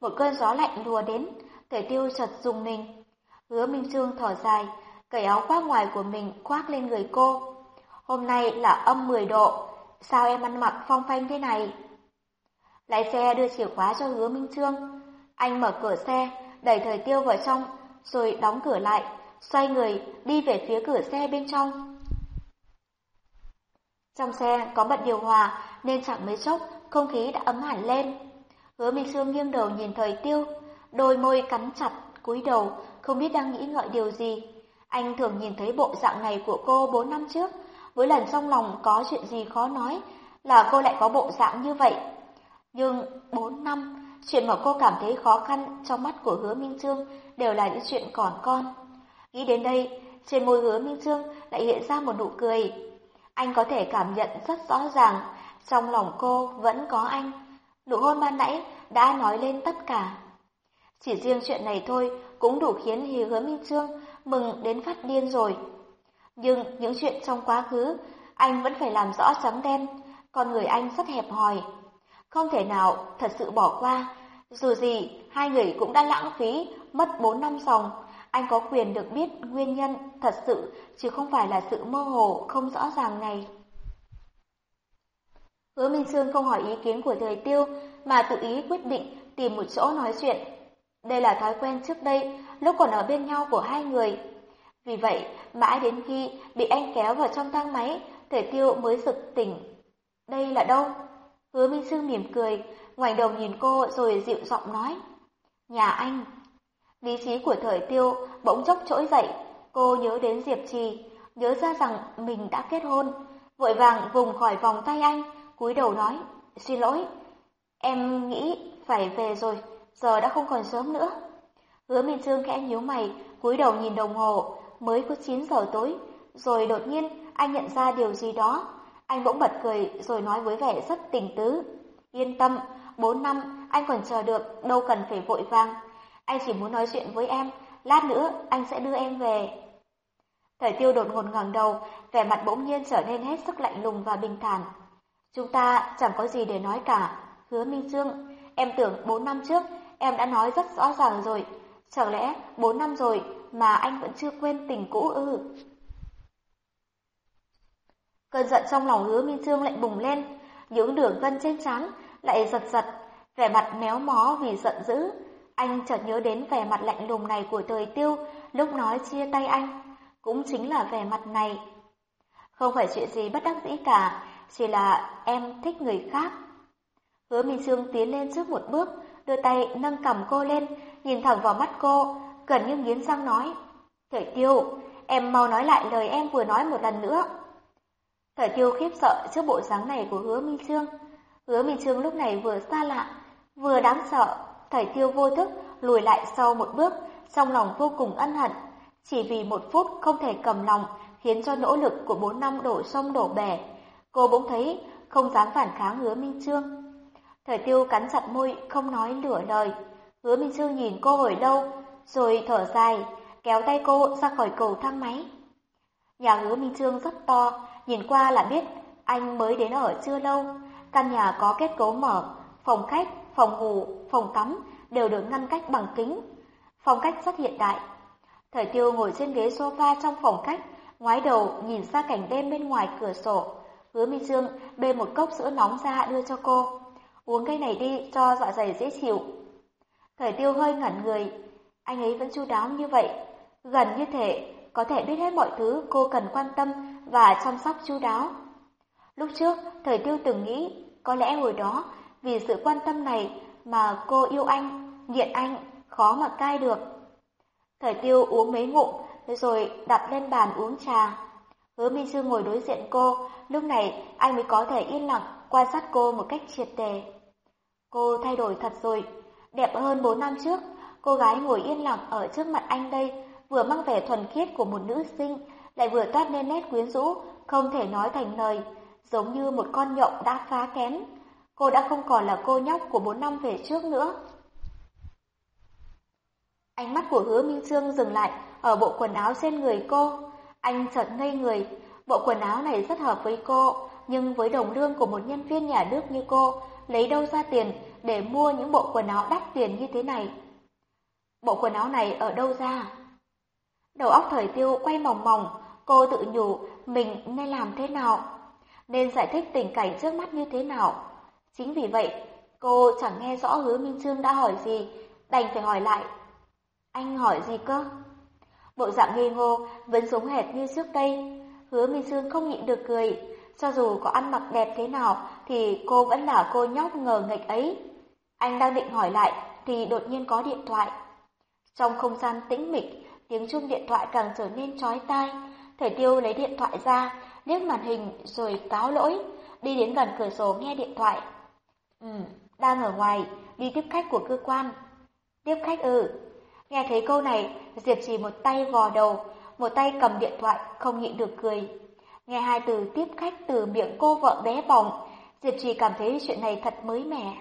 Một cơn gió lạnh lùa đến, thể tiêu chợt dùng mình. Hứa Minh Trương thở dài, cởi áo khoác ngoài của mình khoác lên người cô. Hôm nay là âm 10 độ, sao em ăn mặc phong phanh thế này? Lái xe đưa chìa khóa cho hứa Minh Trương. Anh mở cửa xe, đẩy thời tiêu vào trong, rồi đóng cửa lại, xoay người đi về phía cửa xe bên trong. Trong xe có bật điều hòa nên chẳng mấy chốc không khí đã ấm hẳn lên. Hứa Minh Sương nghiêng đầu nhìn thời tiêu, đôi môi cắn chặt, cúi đầu, không biết đang nghĩ ngợi điều gì. Anh thường nhìn thấy bộ dạng này của cô bốn năm trước, mỗi lần trong lòng có chuyện gì khó nói là cô lại có bộ dạng như vậy. Nhưng bốn năm, chuyện mà cô cảm thấy khó khăn trong mắt của hứa Minh Trương đều là những chuyện còn con. Nghĩ đến đây, trên môi hứa Minh Trương lại hiện ra một nụ cười. Anh có thể cảm nhận rất rõ ràng, trong lòng cô vẫn có anh. Nụ hôn ban nãy đã nói lên tất cả. Chỉ riêng chuyện này thôi cũng đủ khiến Hứa Minh Trương mừng đến phát điên rồi. Nhưng những chuyện trong quá khứ, anh vẫn phải làm rõ trắng đen, con người anh rất hẹp hòi. Không thể nào thật sự bỏ qua, dù gì hai người cũng đã lãng phí mất bốn năm dòng, anh có quyền được biết nguyên nhân thật sự chứ không phải là sự mơ hồ không rõ ràng này. Hứa Minh Sương không hỏi ý kiến của thời tiêu mà tự ý quyết định tìm một chỗ nói chuyện. Đây là thói quen trước đây lúc còn ở bên nhau của hai người. Vì vậy, mãi đến khi bị anh kéo vào trong thang máy, thể tiêu mới sực tỉnh. Đây là đâu? Hứa Minh Sương mỉm cười, ngoảnh đầu nhìn cô rồi dịu giọng nói. Nhà anh. Lý trí của thời tiêu bỗng chốc trỗi dậy, cô nhớ đến Diệp Trì, nhớ ra rằng mình đã kết hôn, vội vàng vùng khỏi vòng tay anh, cúi đầu nói, xin lỗi, em nghĩ phải về rồi, giờ đã không còn sớm nữa. Hứa Minh Sương khẽ nhíu mày, cúi đầu nhìn đồng hồ, mới có 9 giờ tối, rồi đột nhiên anh nhận ra điều gì đó. Anh bỗng bật cười rồi nói với vẻ rất tình tứ. Yên tâm, 4 năm anh còn chờ được, đâu cần phải vội vàng. Anh chỉ muốn nói chuyện với em, lát nữa anh sẽ đưa em về. Thời tiêu đột ngột ngẩng đầu, vẻ mặt bỗng nhiên trở nên hết sức lạnh lùng và bình thản. Chúng ta chẳng có gì để nói cả, hứa Minh Dương. Em tưởng 4 năm trước em đã nói rất rõ ràng rồi. Chẳng lẽ 4 năm rồi mà anh vẫn chưa quên tình cũ ư? Cơn giận trong lòng hứa Minh trương lại bùng lên, những đường gân trên trán lại giật giật, vẻ mặt méo mó vì giận dữ. anh chợt nhớ đến vẻ mặt lạnh lùng này của thời tiêu lúc nói chia tay anh. Cũng chính là vẻ mặt này. Không phải chuyện gì bất đắc dĩ cả, chỉ là em thích người khác. Hứa Minh Sương tiến lên trước một bước, đưa tay nâng cầm cô lên, nhìn thẳng vào mắt cô, gần như nghiến răng nói. Thời tiêu, em mau nói lại lời em vừa nói một lần nữa. Thời tiêu khiếp sợ trước bộ dáng này của hứa Minh trương Hứa Minh trương lúc này vừa xa lạ, vừa đáng sợ. Thời tiêu vô thức lùi lại sau một bước, trong lòng vô cùng ân hận. Chỉ vì một phút không thể cầm lòng, khiến cho nỗ lực của bốn năm đổ sông đổ bể. Cô bỗng thấy không dám phản kháng hứa Minh trương Thời tiêu cắn chặt môi, không nói lửa lời. Hứa Minh trương nhìn cô hồi lâu, rồi thở dài, kéo tay cô ra khỏi cầu thang máy. Nhà hứa Minh trương rất to, nhìn qua là biết anh mới đến ở chưa lâu. Căn nhà có kết cấu mở, phòng khách, phòng ngủ, phòng tắm đều được ngăn cách bằng kính. phòng khách rất hiện đại. Thời tiêu ngồi trên ghế sofa trong phòng khách, ngoái đầu nhìn ra cảnh đêm bên ngoài cửa sổ. Hứa Minh Dương bê một cốc sữa nóng ra đưa cho cô. Uống cây này đi cho dạ dày dễ chịu. Thời tiêu hơi ngẩn người, anh ấy vẫn chu đáo như vậy, gần như thể có thể biết hết mọi thứ cô cần quan tâm và chăm sóc chu đáo. Lúc trước, thời tiêu từng nghĩ, có lẽ hồi đó, vì sự quan tâm này mà cô yêu anh, nghiện anh, khó mà cai được. Thời tiêu uống mấy ngụm, rồi đặt lên bàn uống trà. Hứa Minh Sư ngồi đối diện cô, lúc này anh mới có thể yên lặng quan sát cô một cách triệt đề. Cô thay đổi thật rồi, đẹp hơn 4 năm trước, cô gái ngồi yên lặng ở trước mặt anh đây, vừa mang vẻ thuần khiết của một nữ sinh, lại vừa toát lên nét quyến rũ, không thể nói thành lời, giống như một con nhộng đã phá kén. Cô đã không còn là cô nhóc của bốn năm về trước nữa. Ánh mắt của hứa Minh Trương dừng lại ở bộ quần áo trên người cô. Anh chợt ngây người, bộ quần áo này rất hợp với cô, nhưng với đồng lương của một nhân viên nhà nước như cô, lấy đâu ra tiền để mua những bộ quần áo đắt tiền như thế này? Bộ quần áo này ở đâu ra? Đầu óc thời tiêu quay mòng mòng, cô tự nhủ mình nên làm thế nào? Nên giải thích tình cảnh trước mắt như thế nào? Chính vì vậy, cô chẳng nghe rõ hứa Minh Trương đã hỏi gì, đành phải hỏi lại. Anh hỏi gì cơ? Bộ dạng nghi ngô vẫn giống hệt như trước đây. Hứa Minh trương không nhịn được cười. Cho dù có ăn mặc đẹp thế nào thì cô vẫn là cô nhóc ngờ nghịch ấy. Anh đang định hỏi lại thì đột nhiên có điện thoại. Trong không gian tĩnh mịch, tiếng chuông điện thoại càng trở nên chói tai. Thời tiêu lấy điện thoại ra, liếc màn hình rồi cáo lỗi, đi đến gần cửa sổ nghe điện thoại. Ừ, đang ở ngoài, đi tiếp khách của cơ quan. Tiếp khách ừ, Nghe thấy câu này, Diệp chỉ một tay vò đầu, một tay cầm điện thoại, không nhịn được cười. Nghe hai từ tiếp khách từ miệng cô vợ bé bỏng, Diệp chỉ cảm thấy chuyện này thật mới mẻ.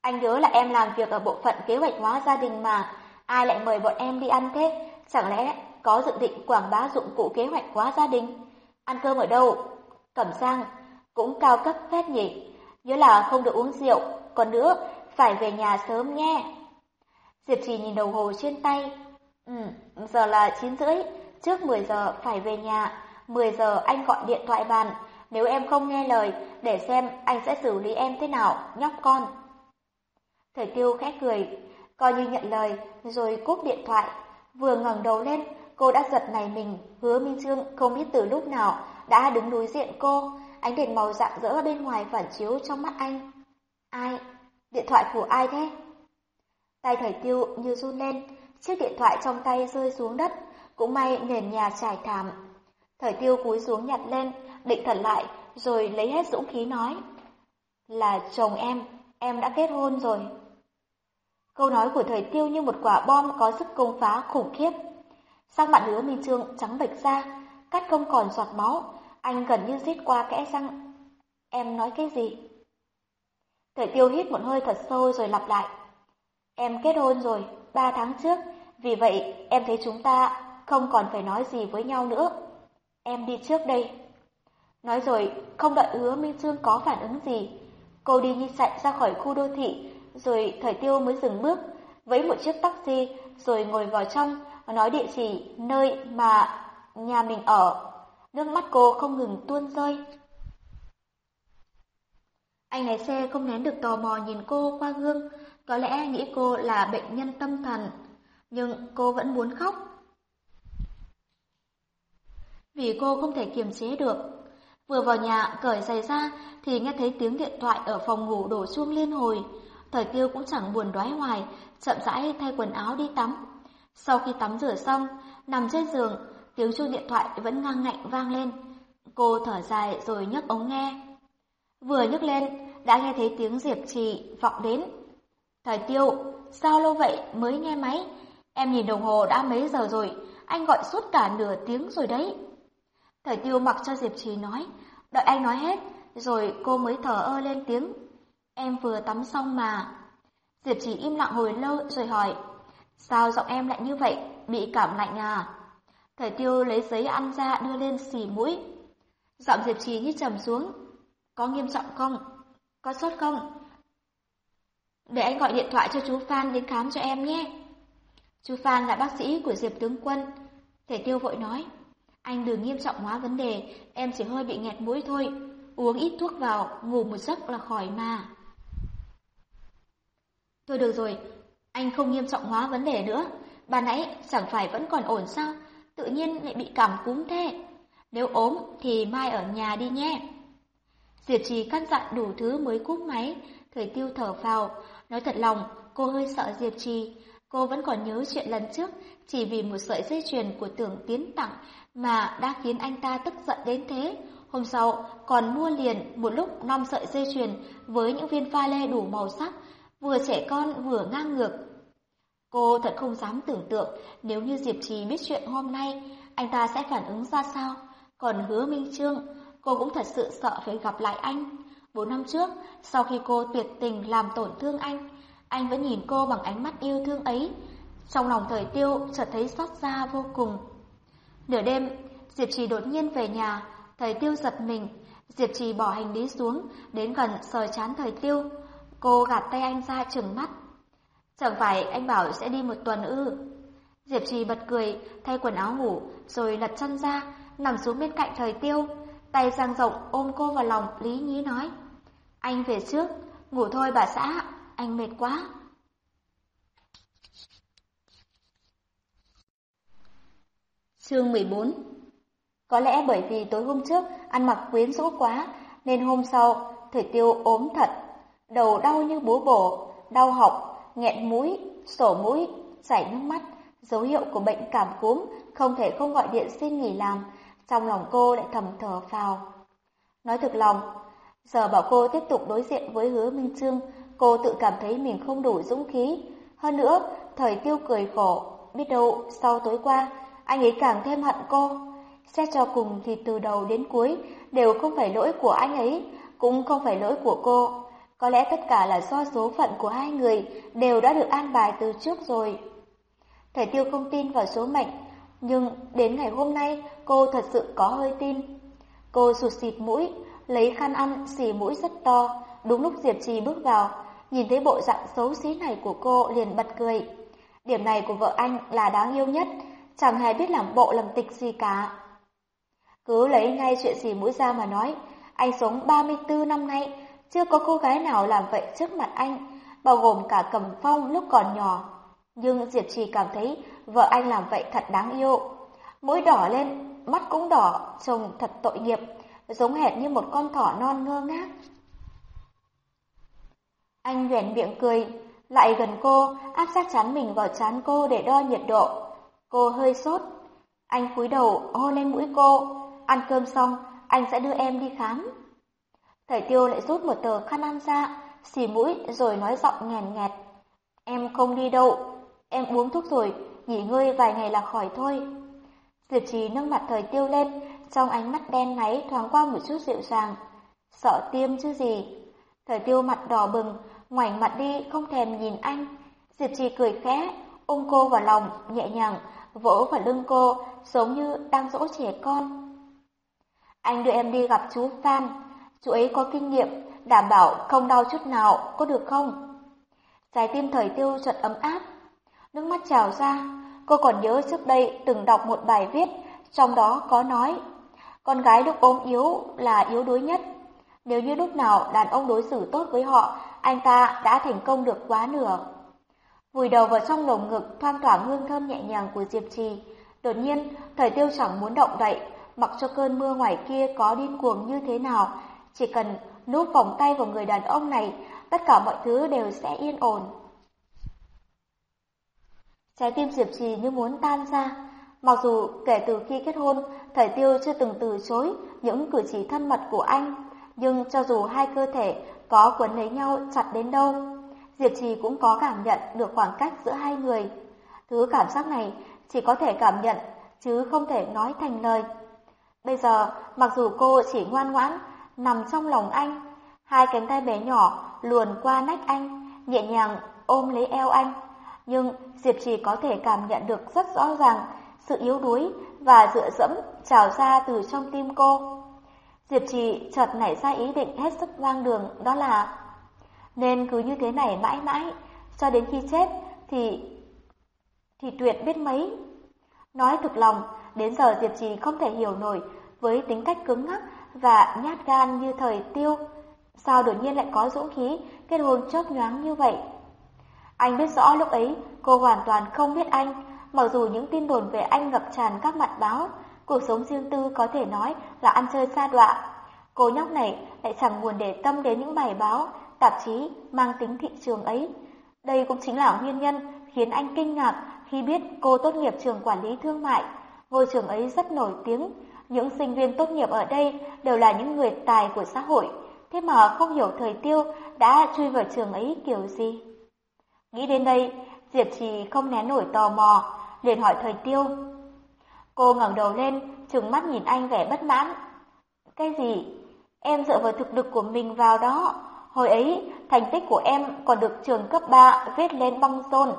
Anh nhớ là em làm việc ở bộ phận kế hoạch hóa gia đình mà, ai lại mời bọn em đi ăn thế? Chẳng lẽ có dự định quảng bá dụng cụ kế hoạch hóa gia đình? Ăn cơm ở đâu? Cẩm sang, cũng cao cấp phết nhỉ. Nhớ là không được uống rượu, còn nữa, phải về nhà sớm nghe. Diệp Trì nhìn đồng hồ trên tay. Ừ, giờ là 9 rưỡi, trước 10 giờ phải về nhà, 10 giờ anh gọi điện thoại bàn, nếu em không nghe lời, để xem anh sẽ xử lý em thế nào, nhóc con. Thời tiêu khẽ cười, coi như nhận lời, rồi cúp điện thoại. Vừa ngẩng đầu lên, cô đã giật này mình, hứa Minh Trương không biết từ lúc nào đã đứng đối diện cô, ánh đèn màu rạng rỡ bên ngoài phản chiếu trong mắt anh. Ai? Điện thoại của ai thế? Tay thầy tiêu như run lên, chiếc điện thoại trong tay rơi xuống đất, cũng may nền nhà trải thảm. Thời tiêu cúi xuống nhặt lên, định thần lại, rồi lấy hết dũng khí nói. Là chồng em, em đã kết hôn rồi. Câu nói của thời tiêu như một quả bom có sức công phá khủng khiếp. Sắc mặt hứa Minh Trương trắng bệch ra, cắt không còn giọt máu, anh gần như rít qua kẽ răng. Em nói cái gì? Thời tiêu hít một hơi thật sâu rồi lặp lại. Em kết hôn rồi, ba tháng trước, vì vậy em thấy chúng ta không còn phải nói gì với nhau nữa. Em đi trước đây. Nói rồi, không đợi hứa Minh Trương có phản ứng gì. Cô đi như chạy ra khỏi khu đô thị, rồi thời tiêu mới dừng bước, với một chiếc taxi, rồi ngồi vào trong, nói địa chỉ nơi mà nhà mình ở. Nước mắt cô không ngừng tuôn rơi. Anh lái xe không nén được tò mò nhìn cô qua gương, có lẽ nghĩ cô là bệnh nhân tâm thần, nhưng cô vẫn muốn khóc. Vì cô không thể kiềm chế được. Vừa vào nhà cởi giày ra thì nghe thấy tiếng điện thoại ở phòng ngủ đổ chuông liên hồi. Thời tiêu cũng chẳng buồn đoái hoài, chậm rãi thay quần áo đi tắm. Sau khi tắm rửa xong, nằm trên giường, tiếng chuông điện thoại vẫn ngang ngạnh vang lên. Cô thở dài rồi nhấc ống nghe. Vừa nhấc lên, đã nghe thấy tiếng Diệp Trì vọng đến. Thời tiêu, sao lâu vậy mới nghe máy? Em nhìn đồng hồ đã mấy giờ rồi, anh gọi suốt cả nửa tiếng rồi đấy. Thời tiêu mặc cho Diệp Trì nói, đợi anh nói hết, rồi cô mới thở ơ lên tiếng. Em vừa tắm xong mà. Diệp Trì im lặng hồi lâu rồi hỏi, sao giọng em lại như vậy, bị cảm lạnh à? Thời tiêu lấy giấy ăn ra đưa lên xì mũi. Giọng Diệp Trì như trầm xuống, có nghiêm trọng không? Có sốt không? Để anh gọi điện thoại cho chú Phan đến khám cho em nhé. Chú Phan là bác sĩ của Diệp tướng quân. Thể tiêu vội nói, anh đừng nghiêm trọng hóa vấn đề, em chỉ hơi bị nghẹt mũi thôi. Uống ít thuốc vào, ngủ một giấc là khỏi mà. Thôi được rồi, anh không nghiêm trọng hóa vấn đề nữa. Bà nãy chẳng phải vẫn còn ổn sao? Tự nhiên lại bị cảm cúm thế. Nếu ốm thì mai ở nhà đi nhé. Diệp Trì căn dặn đủ thứ mới cúp máy, thời tiêu thở vào. Nói thật lòng, cô hơi sợ Diệp Trì. Cô vẫn còn nhớ chuyện lần trước, chỉ vì một sợi dây chuyền của tưởng tiến tặng mà đã khiến anh ta tức giận đến thế. Hôm sau, còn mua liền một lúc năm sợi dây chuyền với những viên pha lê đủ màu sắc, vừa trẻ con vừa ngang ngược. Cô thật không dám tưởng tượng nếu như Diệp Trì biết chuyện hôm nay, anh ta sẽ phản ứng ra sao. Còn hứa Minh Trương, cô cũng thật sự sợ phải gặp lại anh. Bốn năm trước, sau khi cô tuyệt tình làm tổn thương anh, anh vẫn nhìn cô bằng ánh mắt yêu thương ấy. Trong lòng thời tiêu chợt thấy xót xa vô cùng. Nửa đêm, Diệp Trì đột nhiên về nhà, thời tiêu giật mình. Diệp Trì bỏ hành lý xuống, đến gần sờ chán thời tiêu. Cô gạt tay anh ra trừng mắt. Chẳng phải anh bảo sẽ đi một tuần ư. Diệp Trì bật cười, thay quần áo ngủ, rồi lật chân ra, nằm xuống bên cạnh thời tiêu. Tay giang rộng ôm cô vào lòng, lý nhí nói. Anh về trước, ngủ thôi bà xã, anh mệt quá. Chương 14 Có lẽ bởi vì tối hôm trước ăn mặc quyến rũ quá, nên hôm sau thời tiêu ốm thật. Đầu đau như búa bổ, đau họng, nghẹn mũi, sổ mũi, chảy nước mắt, dấu hiệu của bệnh cảm cúm, không thể không gọi điện xin nghỉ làm. Trong lòng cô lại thầm thở phào. Nói thực lòng, giờ bảo cô tiếp tục đối diện với hứa Minh Trương, cô tự cảm thấy mình không đủ dũng khí. Hơn nữa, thời tiêu cười khổ, biết đâu sau tối qua, anh ấy càng thêm hận cô. Xét cho cùng thì từ đầu đến cuối đều không phải lỗi của anh ấy, cũng không phải lỗi của cô. Có lẽ tất cả là do số phận của hai người đều đã được an bài từ trước rồi. Thầy Tiêu không tin vào số mệnh, nhưng đến ngày hôm nay cô thật sự có hơi tin. Cô sụt xịt mũi, lấy khăn ăn xì mũi rất to. Đúng lúc Diệp Trì bước vào, nhìn thấy bộ dạng xấu xí này của cô liền bật cười. Điểm này của vợ anh là đáng yêu nhất, chẳng hề biết làm bộ làm tịch gì cả. Cứ lấy ngay chuyện xì mũi ra mà nói, anh sống 34 năm nay, chưa có cô gái nào làm vậy trước mặt anh, bao gồm cả Cầm Phong lúc còn nhỏ. Nhưng Diệp Trì cảm thấy vợ anh làm vậy thật đáng yêu. Mũi đỏ lên, mắt cũng đỏ, trông thật tội nghiệp, giống hệt như một con thỏ non ngơ ngác. Anh nhoẻn miệng cười, lại gần cô, áp sát chán mình vào chán cô để đo nhiệt độ. Cô hơi sốt. Anh cúi đầu hôn lên mũi cô. Ăn cơm xong, anh sẽ đưa em đi khám. Thầy tiêu lại rút một tờ khăn ăn ra, xì mũi rồi nói giọng nghèn nghẹt. Em không đi đâu, em uống thuốc rồi, nghỉ ngơi vài ngày là khỏi thôi. Diệp trì nâng mặt thời tiêu lên, trong ánh mắt đen náy thoáng qua một chút dịu dàng. Sợ tiêm chứ gì. Thời tiêu mặt đỏ bừng, ngoảnh mặt đi không thèm nhìn anh. Diệp trì cười khẽ, ôm cô vào lòng, nhẹ nhàng, vỗ vào lưng cô, giống như đang dỗ trẻ con. Anh đưa em đi gặp chú Phan, chú ấy có kinh nghiệm, đảm bảo không đau chút nào, có được không? Trái tim thời tiêu chợt ấm áp, nước mắt trào ra, cô còn nhớ trước đây từng đọc một bài viết, trong đó có nói, con gái lúc ốm yếu là yếu đuối nhất. Nếu như lúc nào đàn ông đối xử tốt với họ, anh ta đã thành công được quá nửa. Vùi đầu vào trong lồng ngực thoang thoảng hương thơm nhẹ nhàng của Diệp Trì. Đột nhiên, thời tiêu chẳng muốn động đậy, mặc cho cơn mưa ngoài kia có điên cuồng như thế nào. Chỉ cần núp vòng tay vào người đàn ông này, tất cả mọi thứ đều sẽ yên ổn. Trái tim Diệp Trì như muốn tan ra. Mặc dù kể từ khi kết hôn, Thời Tiêu chưa từng từ chối những cử chỉ thân mật của anh, nhưng cho dù hai cơ thể có quấn lấy nhau chặt đến đâu, Diệp Trì cũng có cảm nhận được khoảng cách giữa hai người. Thứ cảm giác này chỉ có thể cảm nhận, chứ không thể nói thành lời. Bây giờ, mặc dù cô chỉ ngoan ngoãn, nằm trong lòng anh, hai cánh tay bé nhỏ luồn qua nách anh, nhẹ nhàng ôm lấy eo anh. Nhưng Diệp Trì có thể cảm nhận được rất rõ ràng sự yếu đuối và dựa dẫm trào ra từ trong tim cô. Diệp Trì chợt nảy ra ý định hết sức hoang đường đó là nên cứ như thế này mãi mãi, cho đến khi chết thì thì tuyệt biết mấy. Nói thực lòng, đến giờ Diệp Trì không thể hiểu nổi với tính cách cứng ngắc và nhát gan như thời tiêu, sao đột nhiên lại có dũng khí kết hôn chớp nhoáng như vậy. Anh biết rõ lúc ấy cô hoàn toàn không biết anh, mặc dù những tin đồn về anh ngập tràn các mặt báo, cuộc sống riêng tư có thể nói là ăn chơi xa đọa. Cô nhóc này lại chẳng buồn để tâm đến những bài báo, tạp chí mang tính thị trường ấy. Đây cũng chính là nguyên nhân khiến anh kinh ngạc khi biết cô tốt nghiệp trường quản lý thương mại. Ngôi trường ấy rất nổi tiếng, những sinh viên tốt nghiệp ở đây đều là những người tài của xã hội, thế mà không hiểu thời tiêu đã chui vào trường ấy kiểu gì. Nghĩ đến đây, Diệp Trì không nén nổi tò mò, liền hỏi thời tiêu. Cô ngẩng đầu lên, trừng mắt nhìn anh vẻ bất mãn. Cái gì? Em dựa vào thực lực của mình vào đó. Hồi ấy, thành tích của em còn được trường cấp 3 viết lên băng rôn,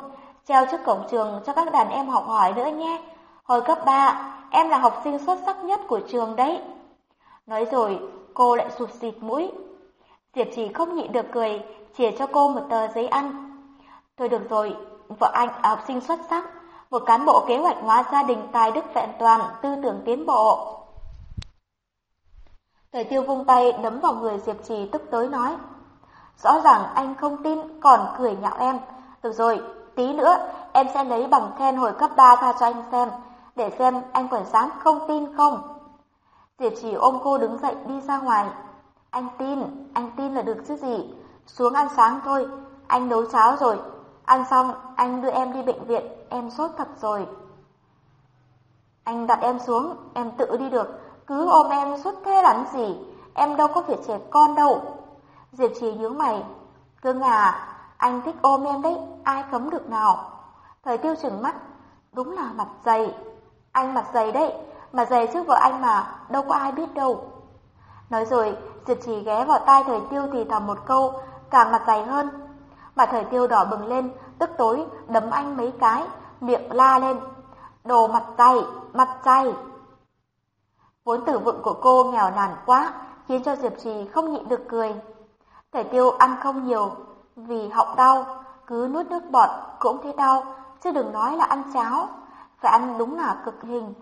treo trước cổng trường cho các đàn em học hỏi nữa nhé. Hồi cấp 3, em là học sinh xuất sắc nhất của trường đấy. Nói rồi, cô lại sụt xịt mũi. Diệp chỉ không nhịn được cười, chìa cho cô một tờ giấy ăn. Thôi được rồi, vợ anh là học sinh xuất sắc, một cán bộ kế hoạch hóa gia đình tài đức vẹn toàn, tư tưởng tiến bộ. Thời tiêu vung tay đấm vào người Diệp Trì tức tới nói. Rõ ràng anh không tin, còn cười nhạo em. Được rồi, tí nữa em sẽ lấy bằng khen hồi cấp 3 ra cho anh xem, để xem anh còn dám không tin không. Diệp Chỉ ôm cô đứng dậy đi ra ngoài. Anh tin, anh tin là được chứ gì. Xuống ăn sáng thôi, anh nấu cháo rồi, Ăn xong, anh đưa em đi bệnh viện, em sốt thật rồi. Anh đặt em xuống, em tự đi được, cứ ôm em suốt thế làm gì, em đâu có phải trẻ con đâu. Diệp Trì nhướng mày, cưng à, anh thích ôm em đấy, ai cấm được nào. Thời tiêu trừng mắt, đúng là mặt dày, anh mặt dày đấy, mặt dày trước vợ anh mà, đâu có ai biết đâu. Nói rồi, Diệp Trì ghé vào tai thời tiêu thì thầm một câu, càng mặt dày hơn, mà thời tiêu đỏ bừng lên, tức tối đấm anh mấy cái, miệng la lên. Đồ mặt dày, mặt dày. Vốn tử vựng của cô nghèo nàn quá, khiến cho Diệp Trì không nhịn được cười. Thời tiêu ăn không nhiều, vì họng đau, cứ nuốt nước bọt cũng thấy đau, chứ đừng nói là ăn cháo. Dạ phải ăn đúng là cực hình.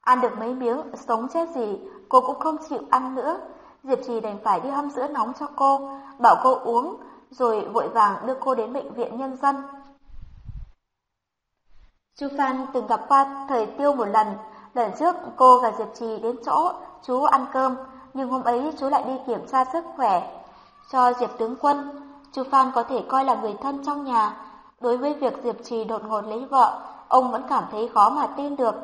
Ăn được mấy miếng, sống chết gì, cô cũng không chịu ăn nữa. Diệp Trì đành phải đi hâm sữa nóng cho cô, bảo cô uống, rồi vội vàng đưa cô đến bệnh viện nhân dân. Chu Phan từng gặp qua thời tiêu một lần, lần trước cô và Diệp Trì đến chỗ chú ăn cơm, nhưng hôm ấy chú lại đi kiểm tra sức khỏe. Cho Diệp tướng quân, Chu Phan có thể coi là người thân trong nhà. Đối với việc Diệp Trì đột ngột lấy vợ, ông vẫn cảm thấy khó mà tin được.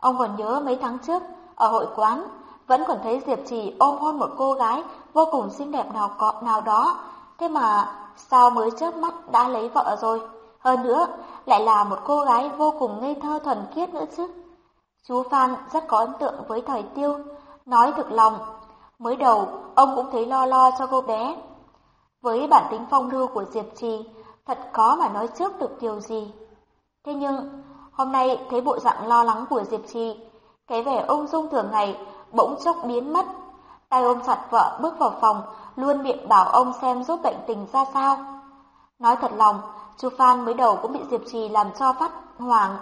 Ông còn nhớ mấy tháng trước, ở hội quán, vẫn còn thấy Diệp Trì ôm hôn một cô gái vô cùng xinh đẹp nào, có, nào đó, Thế mà sao mới chớp mắt đã lấy vợ rồi? Hơn nữa, lại là một cô gái vô cùng ngây thơ thuần khiết nữa chứ. Chú Phan rất có ấn tượng với thời tiêu, nói thực lòng. Mới đầu, ông cũng thấy lo lo cho cô bé. Với bản tính phong lưu của Diệp Trì, thật khó mà nói trước được điều gì. Thế nhưng, hôm nay thấy bộ dạng lo lắng của Diệp Trì, cái vẻ ung dung thường ngày bỗng chốc biến mất. Tay ôm chặt vợ bước vào phòng, luôn miệng bảo ông xem giúp bệnh tình ra sao. Nói thật lòng, chú Phan mới đầu cũng bị Diệp Trì làm cho phát hoảng.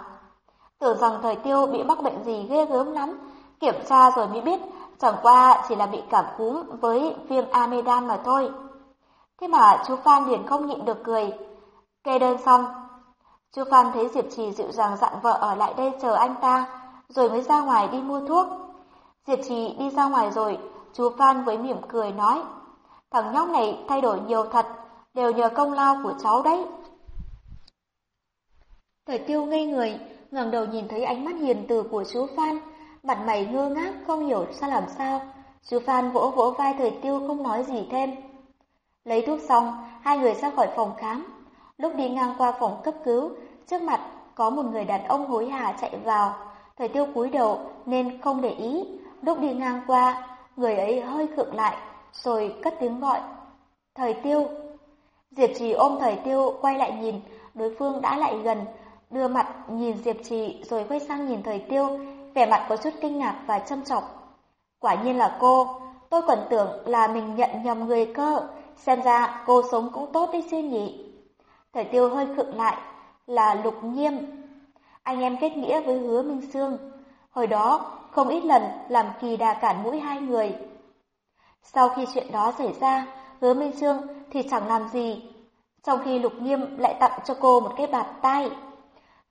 Tưởng rằng thời tiêu bị mắc bệnh gì ghê gớm lắm, kiểm tra rồi mới biết chẳng qua chỉ là bị cảm cúm với viêm amidan mà thôi. Thế mà chú Phan liền không nhịn được cười. Kê đơn xong, chú Phan thấy Diệp Trì dịu dàng dặn vợ ở lại đây chờ anh ta, rồi mới ra ngoài đi mua thuốc. Diệp Trì đi ra ngoài rồi, chú Phan với mỉm cười nói, thằng nhóc này thay đổi nhiều thật, đều nhờ công lao của cháu đấy. Thời tiêu ngây người, ngẩng đầu nhìn thấy ánh mắt hiền từ của chú Phan, mặt mày ngơ ngác không hiểu sao làm sao. Chú Phan vỗ vỗ vai thời tiêu không nói gì thêm. Lấy thuốc xong, hai người ra khỏi phòng khám. Lúc đi ngang qua phòng cấp cứu, trước mặt có một người đàn ông hối hả chạy vào. Thời tiêu cúi đầu nên không để ý. Lúc đi ngang qua, người ấy hơi khựng lại, rồi cất tiếng gọi. Thời tiêu. Diệp trì ôm thời tiêu quay lại nhìn, đối phương đã lại gần, đưa mặt nhìn Diệp trì rồi quay sang nhìn thời tiêu, vẻ mặt có chút kinh ngạc và châm trọng. Quả nhiên là cô, tôi còn tưởng là mình nhận nhầm người cơ, xem ra cô sống cũng tốt đi chứ nhỉ. Thời tiêu hơi khựng lại, là lục nghiêm. Anh em kết nghĩa với hứa Minh Sương. Hồi đó, không ít lần làm kỳ đà cản mũi hai người. Sau khi chuyện đó xảy ra, hứa Minh Sương thì chẳng làm gì, trong khi lục nghiêm lại tặng cho cô một cái bạt tay.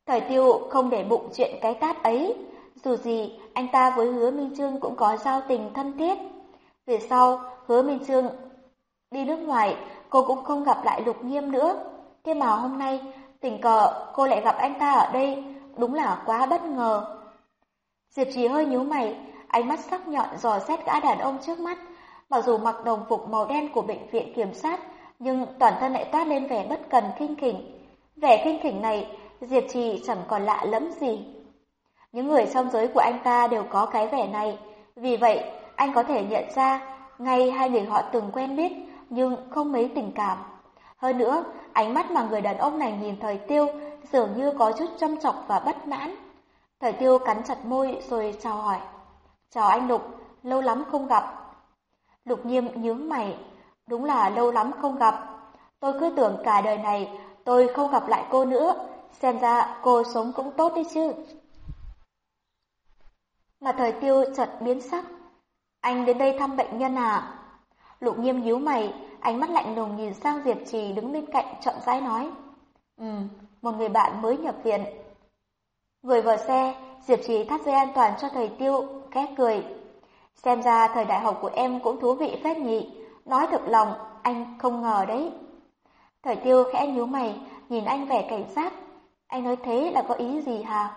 Thời tiêu không để bụng chuyện cái tát ấy, dù gì anh ta với hứa Minh Trương cũng có giao tình thân thiết. Về sau, hứa Minh Trương đi nước ngoài, cô cũng không gặp lại lục nghiêm nữa. Thế mà hôm nay, tình cờ cô lại gặp anh ta ở đây, đúng là quá bất ngờ. Diệp Trì hơi nhíu mày, ánh mắt sắc nhọn dò xét gã đàn ông trước mắt. Mặc dù mặc đồng phục màu đen của bệnh viện kiểm sát, nhưng toàn thân lại toát lên vẻ bất cần kinh khỉnh. Vẻ kinh khỉnh này, Diệp Trì chẳng còn lạ lẫm gì. Những người trong giới của anh ta đều có cái vẻ này, vì vậy anh có thể nhận ra ngay hai người họ từng quen biết nhưng không mấy tình cảm. Hơn nữa, ánh mắt mà người đàn ông này nhìn thời tiêu dường như có chút châm chọc và bất mãn. Thời tiêu cắn chặt môi rồi chào hỏi. Chào anh Lục, lâu lắm không gặp. Lục nghiêm nhướng mày, đúng là lâu lắm không gặp. Tôi cứ tưởng cả đời này tôi không gặp lại cô nữa, xem ra cô sống cũng tốt đi chứ. Mà thời tiêu chợt biến sắc. Anh đến đây thăm bệnh nhân à? Lục nghiêm nhíu mày, ánh mắt lạnh lùng nhìn sang Diệp Trì đứng bên cạnh chậm rãi nói. Ừ, một người bạn mới nhập viện. Người vào xe, Diệp Trì thắt dây an toàn cho thầy tiêu, khét cười. Xem ra thời đại học của em cũng thú vị phết nhỉ, nói thật lòng, anh không ngờ đấy. Thời tiêu khẽ nhíu mày, nhìn anh vẻ cảnh sát. Anh nói thế là có ý gì hả?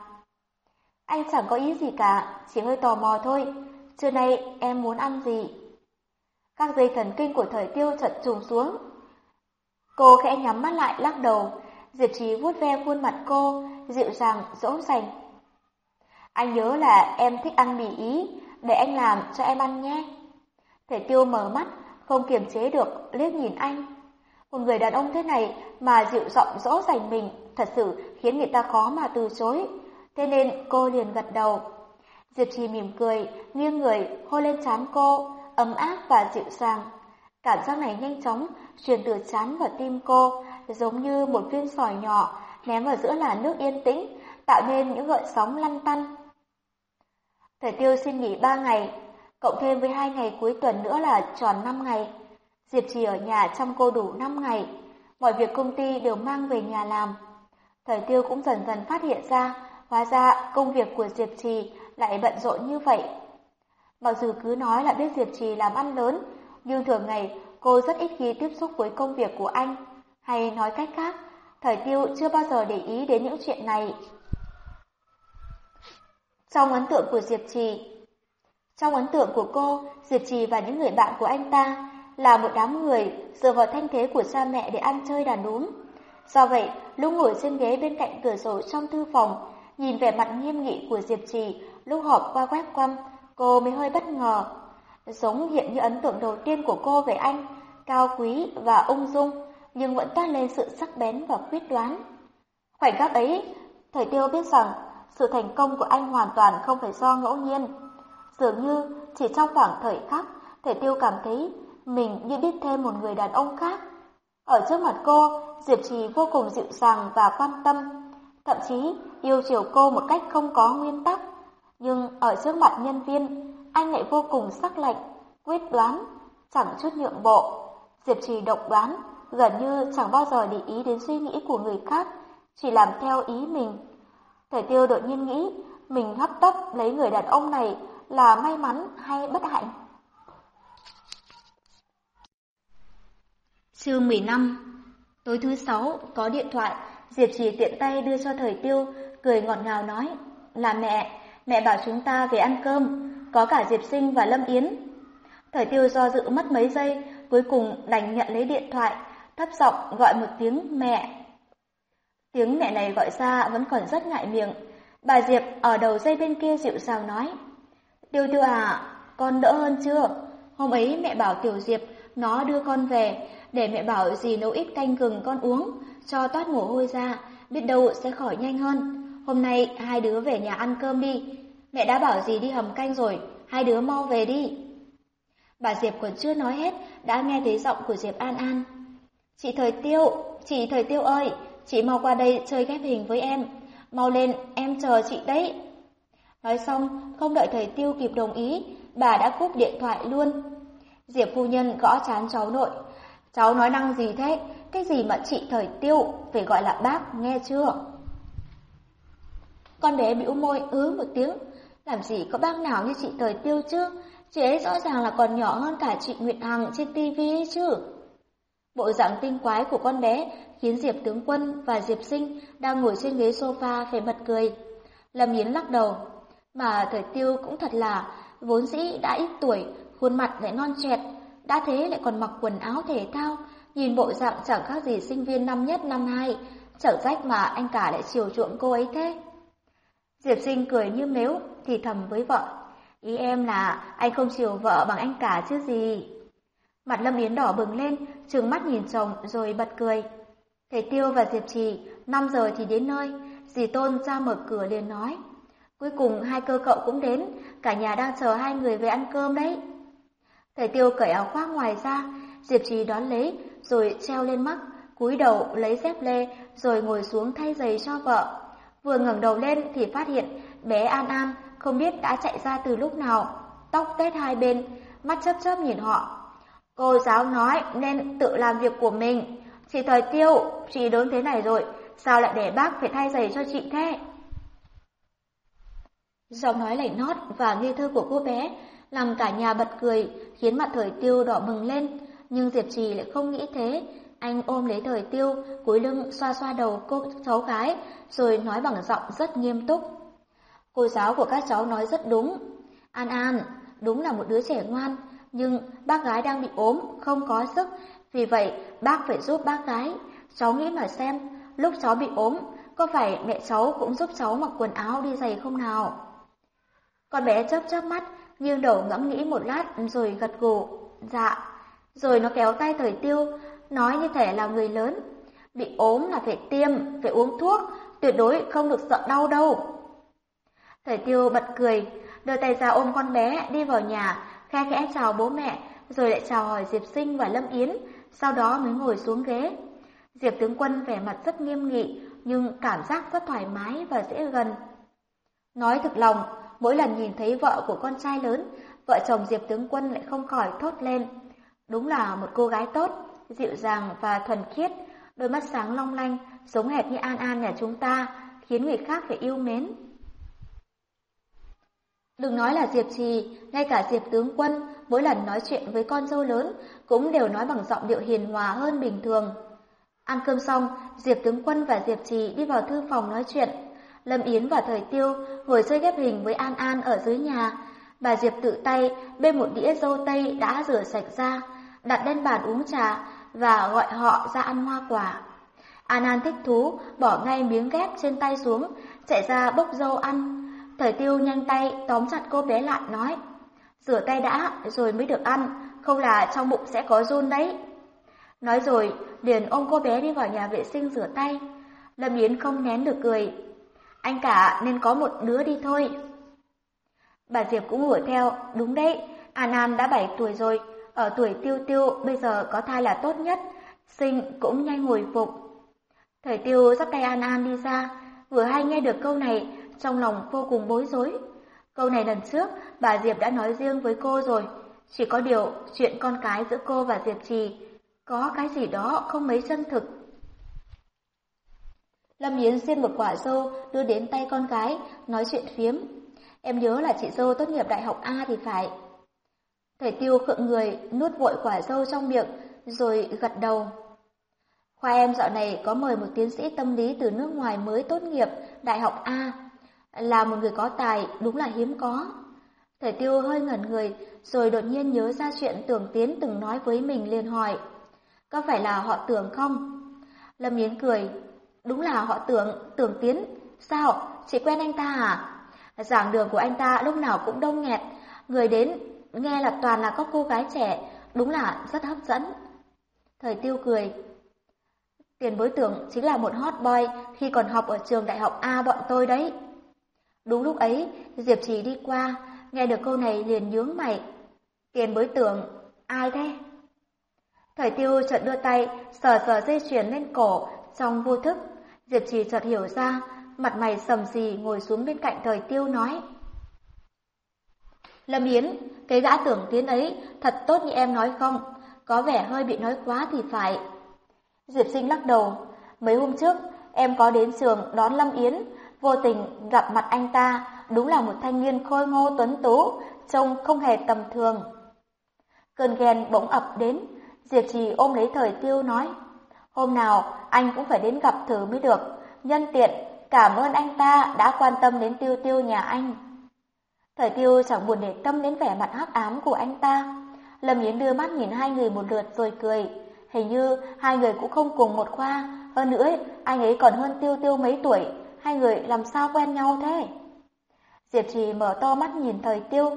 Anh chẳng có ý gì cả, chỉ hơi tò mò thôi. Trưa nay em muốn ăn gì? Các dây thần kinh của thời tiêu chật trùng xuống. Cô khẽ nhắm mắt lại lắc đầu, Diệp Trí vuốt ve khuôn mặt cô, dịu dàng, dỗ dành. Anh nhớ là em thích ăn mì ý, để anh làm cho em ăn nhé. Thể tiêu mở mắt, không kiềm chế được, liếc nhìn anh. Một người đàn ông thế này mà dịu giọng dỗ dành mình, thật sự khiến người ta khó mà từ chối. Thế nên cô liền gật đầu. Diệp Trì mỉm cười, nghiêng người, hôn lên trán cô, ấm áp và dịu dàng. Cảm giác này nhanh chóng truyền từ chán vào tim cô, giống như một viên sỏi nhỏ ném vào giữa làn nước yên tĩnh, tạo nên những gợn sóng lăn tăn. Thời tiêu xin nghỉ ba ngày, cộng thêm với hai ngày cuối tuần nữa là tròn năm ngày. Diệp Trì ở nhà chăm cô đủ năm ngày, mọi việc công ty đều mang về nhà làm. Thời tiêu cũng dần dần phát hiện ra, hóa ra công việc của Diệp Trì lại bận rộn như vậy. Mặc dù cứ nói là biết Diệp Trì làm ăn lớn, nhưng thường ngày cô rất ít khi tiếp xúc với công việc của anh. Hay nói cách khác, Thời tiêu chưa bao giờ để ý đến những chuyện này. Trong ấn tượng của Diệp Trì Trong ấn tượng của cô, Diệp Trì và những người bạn của anh ta là một đám người dựa vào thanh thế của cha mẹ để ăn chơi đàn đúm. Do vậy, lúc ngồi trên ghế bên cạnh cửa sổ trong thư phòng, nhìn vẻ mặt nghiêm nghị của Diệp Trì lúc họp qua webcam, quăm, cô mới hơi bất ngờ. Giống hiện như ấn tượng đầu tiên của cô về anh, cao quý và ung dung, nhưng vẫn toát lên sự sắc bén và quyết đoán. Khoảnh khắc ấy, thầy Tiêu biết rằng sự thành công của anh hoàn toàn không phải do ngẫu nhiên. Dường như chỉ trong khoảng thời khắc, thầy Tiêu cảm thấy mình như biết thêm một người đàn ông khác. Ở trước mặt cô, Diệp Trì vô cùng dịu dàng và quan tâm, thậm chí yêu chiều cô một cách không có nguyên tắc. Nhưng ở trước mặt nhân viên, anh lại vô cùng sắc lạnh, quyết đoán, chẳng chút nhượng bộ. Diệp Trì độc đoán, gần như chẳng bao giờ để ý đến suy nghĩ của người khác, chỉ làm theo ý mình. Thời tiêu đột nhiên nghĩ, mình hấp tấp lấy người đàn ông này là may mắn hay bất hạnh. Chương 15 Tối thứ sáu, có điện thoại, Diệp Trì tiện tay đưa cho thời tiêu, cười ngọt ngào nói, là mẹ, mẹ bảo chúng ta về ăn cơm, có cả Diệp Sinh và Lâm Yến. Thời tiêu do dự mất mấy giây, cuối cùng đành nhận lấy điện thoại, thấp giọng gọi một tiếng mẹ. Tiếng mẹ này gọi ra vẫn còn rất ngại miệng. Bà Diệp ở đầu dây bên kia dịu dàng nói, Tiêu tiêu à, con đỡ hơn chưa? Hôm ấy mẹ bảo Tiểu Diệp nó đưa con về, để mẹ bảo gì nấu ít canh gừng con uống, cho toát mồ hôi ra, biết đâu sẽ khỏi nhanh hơn. Hôm nay hai đứa về nhà ăn cơm đi, mẹ đã bảo gì đi hầm canh rồi, hai đứa mau về đi. Bà Diệp còn chưa nói hết, đã nghe thấy giọng của Diệp An An. Chị Thời Tiêu, chị Thời Tiêu ơi, chị mau qua đây chơi ghép hình với em. Mau lên, em chờ chị đấy. Nói xong, không đợi Thời Tiêu kịp đồng ý, bà đã cúp điện thoại luôn. Diệp phu nhân gõ chán cháu nội. Cháu nói năng gì thế? Cái gì mà chị Thời Tiêu, phải gọi là bác, nghe chưa? Con bé bĩu môi ứ một tiếng, làm gì có bác nào như chị Thời Tiêu chứ? Chị ấy rõ ràng là còn nhỏ hơn cả chị Nguyệt Hằng trên tivi chứ. Bộ dạng tinh quái của con bé khiến Diệp Tướng Quân và Diệp Sinh đang ngồi trên ghế sofa phải bật cười. Lâm Yến lắc đầu, mà Thời Tiêu cũng thật là vốn dĩ đã ít tuổi, khuôn mặt lại non trẻ, đã thế lại còn mặc quần áo thể thao, nhìn bộ dạng chẳng khác gì sinh viên năm nhất năm hai, chẳng trách mà anh cả lại chiều chuộng cô ấy thế. Diệp Sinh cười như mếu, thì thầm với vợ. Ý em là anh không chiều vợ bằng anh cả chứ gì. Mặt Lâm Yến đỏ bừng lên, trừng mắt nhìn chồng rồi bật cười. Thầy Tiêu và Diệp Trì, 5 giờ thì đến nơi, dì Tôn ra mở cửa liền nói. Cuối cùng hai cơ cậu cũng đến, cả nhà đang chờ hai người về ăn cơm đấy. Thầy Tiêu cởi áo khoác ngoài ra, Diệp Trì đón lấy, rồi treo lên mắt, cúi đầu lấy dép lê, rồi ngồi xuống thay giày cho vợ. Vừa ngẩng đầu lên thì phát hiện bé An An không biết đã chạy ra từ lúc nào, tóc tết hai bên, mắt chớp chớp nhìn họ. Cô giáo nói nên tự làm việc của mình. Chị Thời Tiêu, chị đốn thế này rồi, sao lại để bác phải thay giày cho chị thế? Giọng nói lạnh nót và nghi thơ của cô bé làm cả nhà bật cười, khiến mặt Thời Tiêu đỏ bừng lên. Nhưng Diệp Trì lại không nghĩ thế, anh ôm lấy Thời Tiêu, cúi lưng xoa xoa đầu cô cháu gái, rồi nói bằng giọng rất nghiêm túc. Cô giáo của các cháu nói rất đúng. An An, đúng là một đứa trẻ ngoan, nhưng bác gái đang bị ốm, không có sức, vì vậy bác phải giúp bác gái. Cháu nghĩ mà xem, lúc cháu bị ốm, có phải mẹ cháu cũng giúp cháu mặc quần áo đi giày không nào? Con bé chớp chớp mắt, nghiêng đầu ngẫm nghĩ một lát rồi gật gù. Dạ. Rồi nó kéo tay thời tiêu, nói như thể là người lớn. Bị ốm là phải tiêm, phải uống thuốc, tuyệt đối không được sợ đau đâu. Thời tiêu bật cười, đưa tay ra ôm con bé đi vào nhà, khe khẽ chào bố mẹ, rồi lại chào hỏi Diệp Sinh và Lâm Yến, sau đó mới ngồi xuống ghế. Diệp tướng quân vẻ mặt rất nghiêm nghị, nhưng cảm giác rất thoải mái và dễ gần. Nói thực lòng, mỗi lần nhìn thấy vợ của con trai lớn, vợ chồng Diệp tướng quân lại không khỏi thốt lên. Đúng là một cô gái tốt, dịu dàng và thuần khiết, đôi mắt sáng long lanh, giống hệt như An An nhà chúng ta, khiến người khác phải yêu mến. Đừng nói là Diệp Trì, ngay cả Diệp tướng quân, mỗi lần nói chuyện với con dâu lớn, cũng đều nói bằng giọng điệu hiền hòa hơn bình thường. Ăn cơm xong, Diệp tướng quân và Diệp Trì đi vào thư phòng nói chuyện. Lâm Yến và Thời Tiêu ngồi chơi ghép hình với An An ở dưới nhà. Bà Diệp tự tay bê một đĩa dâu tây đã rửa sạch ra, đặt lên bàn uống trà và gọi họ ra ăn hoa quả. An An thích thú, bỏ ngay miếng ghép trên tay xuống, chạy ra bốc dâu ăn. Thời tiêu nhanh tay tóm chặt cô bé lại nói, rửa tay đã rồi mới được ăn, không là trong bụng sẽ có run đấy. Nói rồi, liền ôm cô bé đi vào nhà vệ sinh rửa tay. Lâm Yến không nén được cười. Anh cả nên có một đứa đi thôi. Bà Diệp cũng hủa theo, đúng đấy, An An đã 7 tuổi rồi, ở tuổi tiêu tiêu bây giờ có thai là tốt nhất, sinh cũng nhanh hồi phục. Thời tiêu dắt tay An An đi ra, vừa hay nghe được câu này, trong lòng vô cùng bối rối. Câu này lần trước, bà Diệp đã nói riêng với cô rồi. Chỉ có điều, chuyện con cái giữa cô và Diệp Trì có cái gì đó không mấy chân thực. Lâm Yến xiên một quả dâu đưa đến tay con gái, nói chuyện phiếm. Em nhớ là chị dâu tốt nghiệp đại học A thì phải. Thầy Tiêu khựng người, nuốt vội quả dâu trong miệng, rồi gật đầu. Khoa em dạo này có mời một tiến sĩ tâm lý từ nước ngoài mới tốt nghiệp đại học A. Là một người có tài, đúng là hiếm có. Thầy Tiêu hơi ngẩn người, rồi đột nhiên nhớ ra chuyện Tưởng Tiến từng nói với mình liền hỏi. Có phải là họ Tưởng không? Lâm Yến cười. Đúng là họ Tưởng, Tưởng Tiến. Sao? Chị quen anh ta à? Giảng đường của anh ta lúc nào cũng đông nghẹt. Người đến nghe là toàn là các cô gái trẻ, đúng là rất hấp dẫn. Thời Tiêu cười. Tiền bối tưởng chính là một hot boy khi còn học ở trường đại học A bọn tôi đấy. Đúng lúc ấy, Diệp Trì đi qua, nghe được câu này liền nhướng mày. Tiền bối tưởng, ai thế? Thời tiêu chợt đưa tay, sờ sờ dây chuyền lên cổ, trong vô thức. Diệp Trì chợt hiểu ra, mặt mày sầm gì ngồi xuống bên cạnh thời tiêu nói. Lâm Yến, cái gã tưởng tiến ấy thật tốt như em nói không? Có vẻ hơi bị nói quá thì phải. Diệp sinh lắc đầu. Mấy hôm trước, em có đến trường đón Lâm Yến, vô tình gặp mặt anh ta, đúng là một thanh niên khôi ngô tuấn tú, trông không hề tầm thường. Cơn ghen bỗng ập đến, Diệp Trì ôm lấy thời tiêu nói, hôm nào anh cũng phải đến gặp thử mới được, nhân tiện cảm ơn anh ta đã quan tâm đến tiêu tiêu nhà anh. Thời tiêu chẳng buồn để tâm đến vẻ mặt hắc ám của anh ta. Lâm Yến đưa mắt nhìn hai người một lượt rồi cười. Hình như hai người cũng không cùng một khoa, hơn nữa anh ấy còn hơn tiêu tiêu mấy tuổi, hai người làm sao quen nhau thế? Diệp Trì mở to mắt nhìn thời tiêu.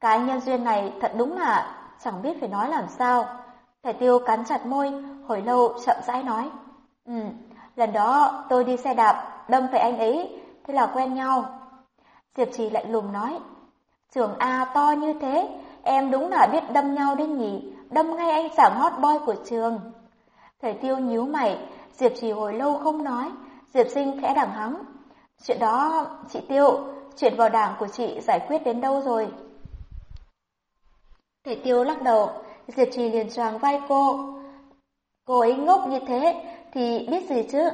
Cái nhân duyên này thật đúng là chẳng biết phải nói làm sao. Thời tiêu cắn chặt môi, hồi lâu chậm rãi nói. Ừ, lần đó tôi đi xe đạp, đâm phải anh ấy, thế là quen nhau. Diệp Trì lạnh lùng nói. Trường A to như thế, em đúng là biết đâm nhau đấy nhỉ, đâm ngay anh chàng hot boy của trường. Thầy tiêu nhíu mày, Diệp Trì hồi lâu không nói, Diệp sinh khẽ đẳng hắng. Chuyện đó, chị Tiêu, chuyện vào đảng của chị giải quyết đến đâu rồi? Thầy Tiêu lắc đầu, Diệp Trì liền choàng vai cô. Cô ấy ngốc như thế thì biết gì chứ?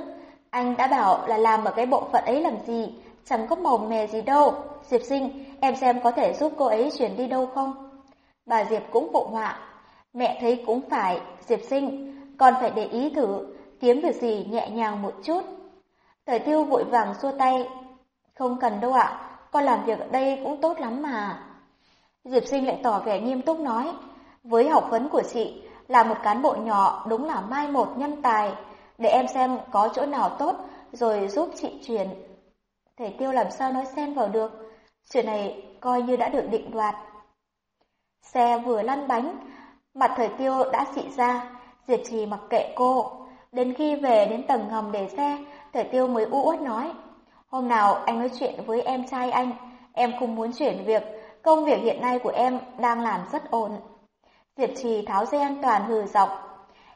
Anh đã bảo là làm ở cái bộ phận ấy làm gì, chẳng có mồm mè gì đâu. Diệp sinh, em xem có thể giúp cô ấy chuyển đi đâu không? Bà Diệp cũng phụ họa. Mẹ thấy cũng phải, Diệp sinh, con phải để ý thử, kiếm việc gì nhẹ nhàng một chút. Thời tiêu vội vàng xua tay. Không cần đâu ạ, con làm việc ở đây cũng tốt lắm mà. Diệp sinh lại tỏ vẻ nghiêm túc nói, với học vấn của chị, là một cán bộ nhỏ đúng là mai một nhân tài, để em xem có chỗ nào tốt rồi giúp chị chuyển. Thầy tiêu làm sao nói xen vào được, chuyện này coi như đã được định đoạt. Xe vừa lăn bánh, mặt thời tiêu đã xị ra, Diệp Trì mặc kệ cô. Đến khi về đến tầng ngầm để xe, thời tiêu mới u uất nói. Hôm nào anh nói chuyện với em trai anh, em không muốn chuyển việc, công việc hiện nay của em đang làm rất ổn. Diệp Trì tháo dây an toàn hừ giọng.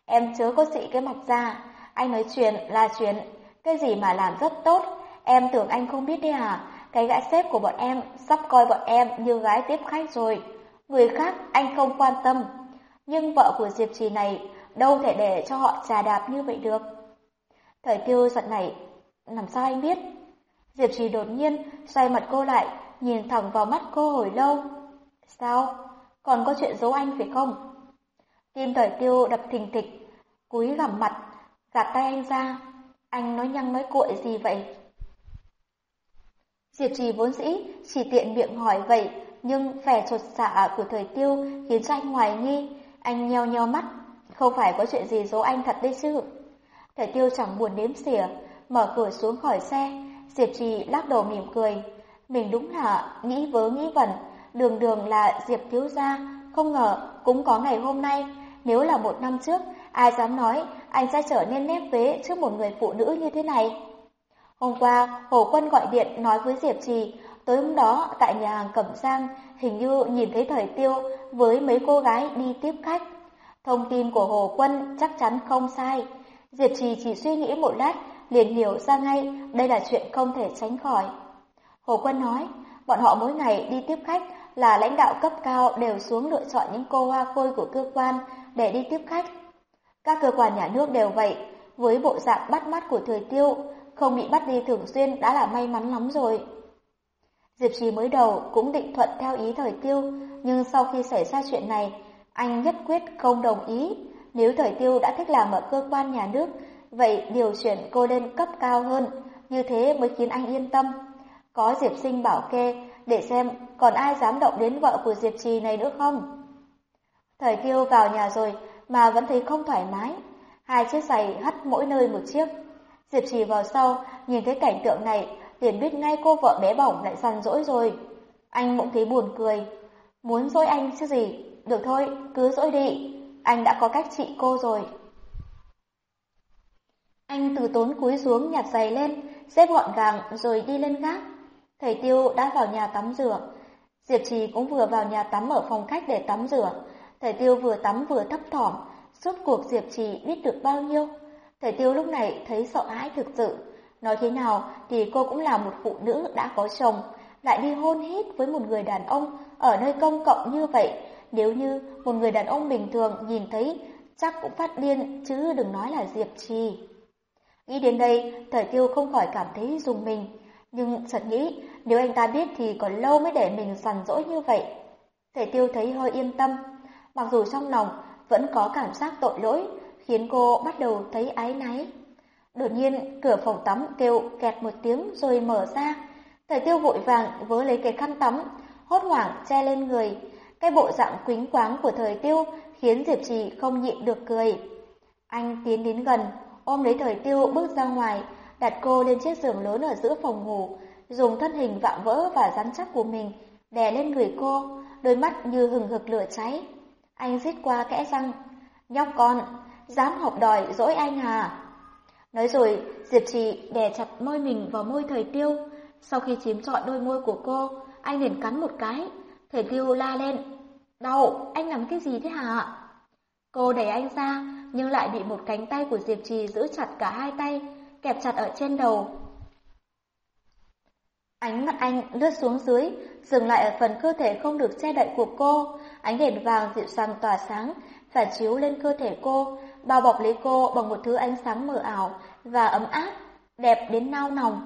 Em chớ có xị cái mặt ra, anh nói chuyện là chuyện, cái gì mà làm rất tốt, em tưởng anh không biết đi à, cái gã xếp của bọn em sắp coi bọn em như gái tiếp khách rồi. Người khác anh không quan tâm, nhưng vợ của Diệp Trì này đâu thể để cho họ trà đạp như vậy được. Thời tiêu giận này, làm sao anh biết? Diệp Trì đột nhiên xoay mặt cô lại, nhìn thẳng vào mắt cô hồi lâu. Sao? Còn có chuyện giấu anh phải không? Tim thời tiêu đập thình thịch, cúi gằm mặt, gạt tay anh ra. Anh nói nhăng nói cuội gì vậy? Diệp trì vốn dĩ chỉ tiện miệng hỏi vậy, nhưng vẻ trột xạ dạ của thời tiêu khiến cho anh hoài nghi. Anh nheo nheo mắt, không phải có chuyện gì giấu anh thật đấy chứ. Thời tiêu chẳng buồn nếm xỉa, mở cửa xuống khỏi xe, Diệp trì lắc đầu mỉm cười. Mình đúng là nghĩ vớ nghĩ vẩn, đường đường là Diệp thiếu gia, không ngờ cũng có ngày hôm nay. Nếu là một năm trước, ai dám nói anh sẽ trở nên nép vế trước một người phụ nữ như thế này. Hôm qua, Hồ Quân gọi điện nói với Diệp Trì, tối hôm đó tại nhà hàng Cẩm Giang, hình như nhìn thấy thời tiêu với mấy cô gái đi tiếp khách. Thông tin của Hồ Quân chắc chắn không sai. Diệp Trì chỉ suy nghĩ một lát, liền hiểu ra ngay đây là chuyện không thể tránh khỏi. Hồ Quân nói, bọn họ mỗi ngày đi tiếp khách là lãnh đạo cấp cao đều xuống lựa chọn những cô hoa khôi của cơ quan để đi tiếp khách. Các cơ quan nhà nước đều vậy, với bộ dạng bắt mắt của thời tiêu, không bị bắt đi thường xuyên đã là may mắn lắm rồi. Diệp Trì mới đầu cũng định thuận theo ý thời tiêu, nhưng sau khi xảy ra chuyện này, anh nhất quyết không đồng ý. Nếu thời tiêu đã thích làm ở cơ quan nhà nước, vậy điều chuyển cô lên cấp cao hơn, như thế mới khiến anh yên tâm. Có Diệp Sinh bảo kê, để xem còn ai dám động đến vợ của Diệp Trì này nữa không. Thời tiêu vào nhà rồi mà vẫn thấy không thoải mái, hai chiếc giày hắt mỗi nơi một chiếc. Diệp Trì vào sau, nhìn thấy cảnh tượng này, liền biết ngay cô vợ bé bỏng lại săn dỗi rồi. Anh bỗng thấy buồn cười. Muốn dỗi anh chứ gì? Được thôi, cứ dỗi đi. Anh đã có cách trị cô rồi. Anh từ tốn cúi xuống nhặt giày lên, xếp gọn gàng rồi đi lên gác. Thầy Tiêu đã vào nhà tắm rửa. Diệp Trì cũng vừa vào nhà tắm ở phòng khách để tắm rửa. Thầy Tiêu vừa tắm vừa thấp thỏm, suốt cuộc Diệp Trì biết được bao nhiêu. Thời Tiêu lúc này thấy sợ hãi thực sự. Nói thế nào thì cô cũng là một phụ nữ đã có chồng, lại đi hôn hít với một người đàn ông ở nơi công cộng như vậy. Nếu như một người đàn ông bình thường nhìn thấy chắc cũng phát điên chứ đừng nói là Diệp Trì. Nghĩ đến đây, thời tiêu không khỏi cảm thấy dùng mình. Nhưng chợt nghĩ, nếu anh ta biết thì còn lâu mới để mình sằn dỗi như vậy. Thể tiêu thấy hơi yên tâm, mặc dù trong lòng vẫn có cảm giác tội lỗi, khiến cô bắt đầu thấy ái náy. Đột nhiên, cửa phòng tắm kêu kẹt một tiếng rồi mở ra. Thời tiêu vội vàng vớ lấy cái khăn tắm, hốt hoảng che lên người. Cái bộ dạng quính quáng của thời tiêu khiến Diệp Trì không nhịn được cười. Anh tiến đến gần, ôm lấy thời tiêu bước ra ngoài, đặt cô lên chiếc giường lớn ở giữa phòng ngủ, dùng thân hình vạm vỡ và rắn chắc của mình đè lên người cô, đôi mắt như hừng hực lửa cháy. Anh rít qua kẽ răng, nhóc con, dám học đòi dỗi anh à? Nói rồi, Diệp Trì đè chặt môi mình vào môi thời tiêu. Sau khi chiếm trọn đôi môi của cô, anh liền cắn một cái. Thời tiêu la lên. Đau, anh làm cái gì thế hả? Cô đẩy anh ra, nhưng lại bị một cánh tay của Diệp Trì giữ chặt cả hai tay, kẹp chặt ở trên đầu. Ánh mắt anh lướt xuống dưới, dừng lại ở phần cơ thể không được che đậy của cô. Ánh đèn vàng dịu dàng tỏa sáng, phản chiếu lên cơ thể cô, bao bọc lấy cô bằng một thứ ánh sáng mờ ảo và ấm áp, đẹp đến nao nòng.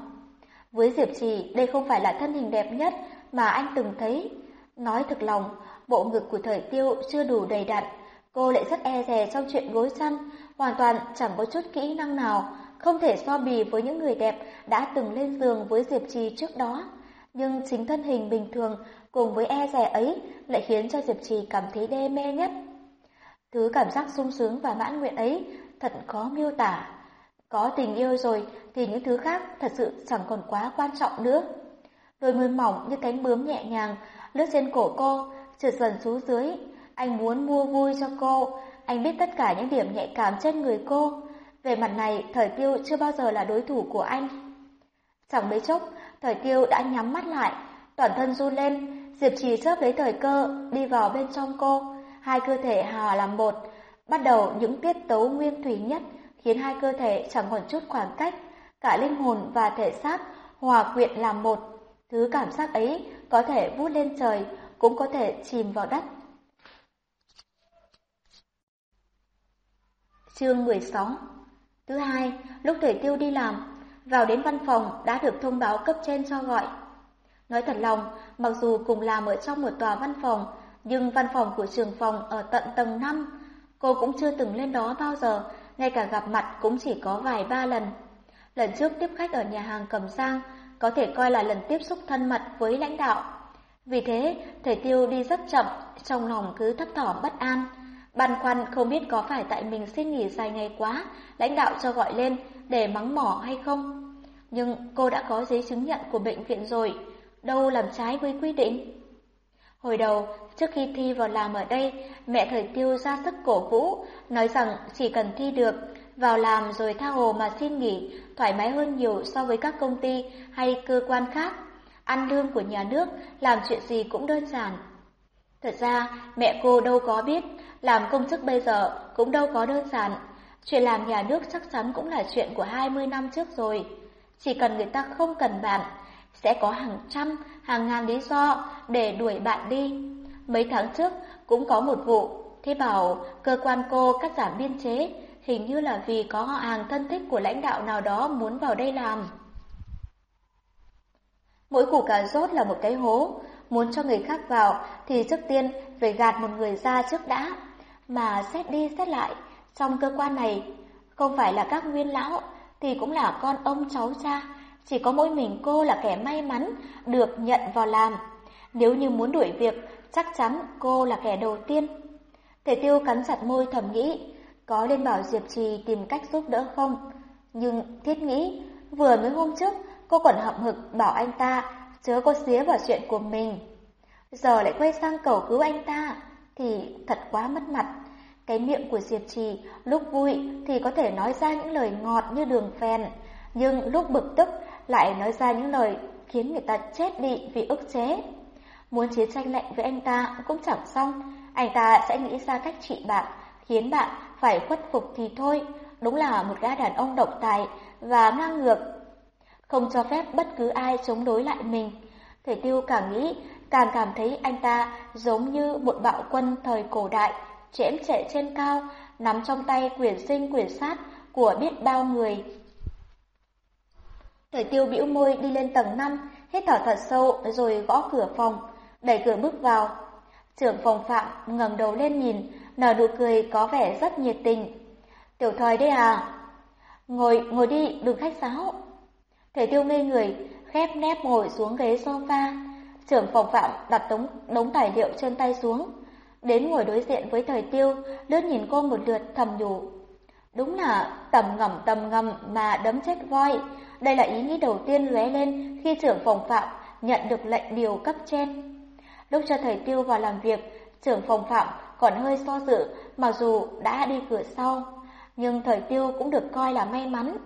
Với Diệp Trì, đây không phải là thân hình đẹp nhất mà anh từng thấy. Nói thực lòng, bộ ngực của thời tiêu chưa đủ đầy đặn, cô lại rất e dè trong chuyện gối chăn, hoàn toàn chẳng có chút kỹ năng nào, không thể so bì với những người đẹp đã từng lên giường với Diệp Trì trước đó. Nhưng chính thân hình bình thường cùng với e dè ấy lại khiến cho Diệp Trì cảm thấy đê mê nhất. Thứ cảm giác sung sướng và mãn nguyện ấy thật khó miêu tả. Có tình yêu rồi thì những thứ khác thật sự chẳng còn quá quan trọng nữa. Đôi môi mỏng như cánh bướm nhẹ nhàng lướt trên cổ cô, trượt dần xuống dưới. Anh muốn mua vui cho cô, anh biết tất cả những điểm nhạy cảm trên người cô. Về mặt này, thời tiêu chưa bao giờ là đối thủ của anh. Chẳng mấy chốc, thời tiêu đã nhắm mắt lại, toàn thân run lên, Diệp Trì chớp lấy thời cơ, đi vào bên trong cô, hai cơ thể hòa làm một, bắt đầu những tiết tấu nguyên thủy nhất, khiến hai cơ thể chẳng còn chút khoảng cách, cả linh hồn và thể xác hòa quyện làm một. Thứ cảm giác ấy có thể vút lên trời, cũng có thể chìm vào đất. Chương 16 Thứ hai, lúc Thể Tiêu đi làm, vào đến văn phòng đã được thông báo cấp trên cho gọi. Nói thật lòng, mặc dù cùng làm ở trong một tòa văn phòng, nhưng văn phòng của trường phòng ở tận tầng 5, cô cũng chưa từng lên đó bao giờ, ngay cả gặp mặt cũng chỉ có vài ba lần. Lần trước tiếp khách ở nhà hàng Cẩm Giang có thể coi là lần tiếp xúc thân mật với lãnh đạo. Vì thế, Thể Tiêu đi rất chậm, trong lòng cứ thấp thỏm bất an. Băn khoăn không biết có phải tại mình xin nghỉ dài ngày quá, lãnh đạo cho gọi lên để mắng mỏ hay không. Nhưng cô đã có giấy chứng nhận của bệnh viện rồi, đâu làm trái với quy định. Hồi đầu, trước khi thi vào làm ở đây, mẹ thời tiêu ra sức cổ vũ, nói rằng chỉ cần thi được, vào làm rồi tha hồ mà xin nghỉ, thoải mái hơn nhiều so với các công ty hay cơ quan khác. Ăn lương của nhà nước, làm chuyện gì cũng đơn giản. Thật ra, mẹ cô đâu có biết, làm công chức bây giờ cũng đâu có đơn giản. Chuyện làm nhà nước chắc chắn cũng là chuyện của 20 năm trước rồi. Chỉ cần người ta không cần bạn, sẽ có hàng trăm, hàng ngàn lý do để đuổi bạn đi. Mấy tháng trước cũng có một vụ, thế bảo cơ quan cô cắt giảm biên chế, hình như là vì có họ hàng thân thích của lãnh đạo nào đó muốn vào đây làm. Mỗi củ cà rốt là một cái hố, muốn cho người khác vào thì trước tiên phải gạt một người ra trước đã. Mà xét đi xét lại, trong cơ quan này, không phải là các nguyên lão, thì cũng là con ông cháu cha, chỉ có mỗi mình cô là kẻ may mắn được nhận vào làm. Nếu như muốn đuổi việc, chắc chắn cô là kẻ đầu tiên. Thể tiêu cắn chặt môi thầm nghĩ, có nên bảo Diệp Trì tìm cách giúp đỡ không? Nhưng thiết nghĩ, vừa mới hôm trước, cô còn hậm hực bảo anh ta chớ có xía vào chuyện của mình. Giờ lại quay sang cầu cứu anh ta, thì thật quá mất mặt. Cái miệng của Diệp Trì lúc vui thì có thể nói ra những lời ngọt như đường phèn, nhưng lúc bực tức lại nói ra những lời khiến người ta chết đi vì ức chế. Muốn chiến tranh lạnh với anh ta cũng chẳng xong, anh ta sẽ nghĩ ra cách trị bạn, khiến bạn phải khuất phục thì thôi. Đúng là một gã đàn ông độc tài và ngang ngược, không cho phép bất cứ ai chống đối lại mình. Thể tiêu càng nghĩ, càng cảm thấy anh ta giống như một bạo quân thời cổ đại, chễm trệ trên cao, nắm trong tay quyền sinh quyền sát của biết bao người. Thời tiêu bĩu môi đi lên tầng 5, hít thở thật sâu rồi gõ cửa phòng, đẩy cửa bước vào. Trưởng phòng phạm ngẩng đầu lên nhìn, nở nụ cười có vẻ rất nhiệt tình. Tiểu thời đây à? Ngồi, ngồi đi, đừng khách sáo. thời tiêu ngây người, khép nép ngồi xuống ghế sofa. Trưởng phòng phạm đặt đống, đống tài liệu trên tay xuống. Đến ngồi đối diện với thời tiêu, lướt nhìn cô một lượt thầm nhủ. Đúng là tầm ngầm tầm ngầm mà đấm chết voi. Đây là ý nghĩ đầu tiên lóe lên khi trưởng phòng phạm nhận được lệnh điều cấp trên. Lúc cho thầy tiêu vào làm việc, trưởng phòng phạm còn hơi so dự mặc dù đã đi cửa sau. Nhưng thời tiêu cũng được coi là may mắn.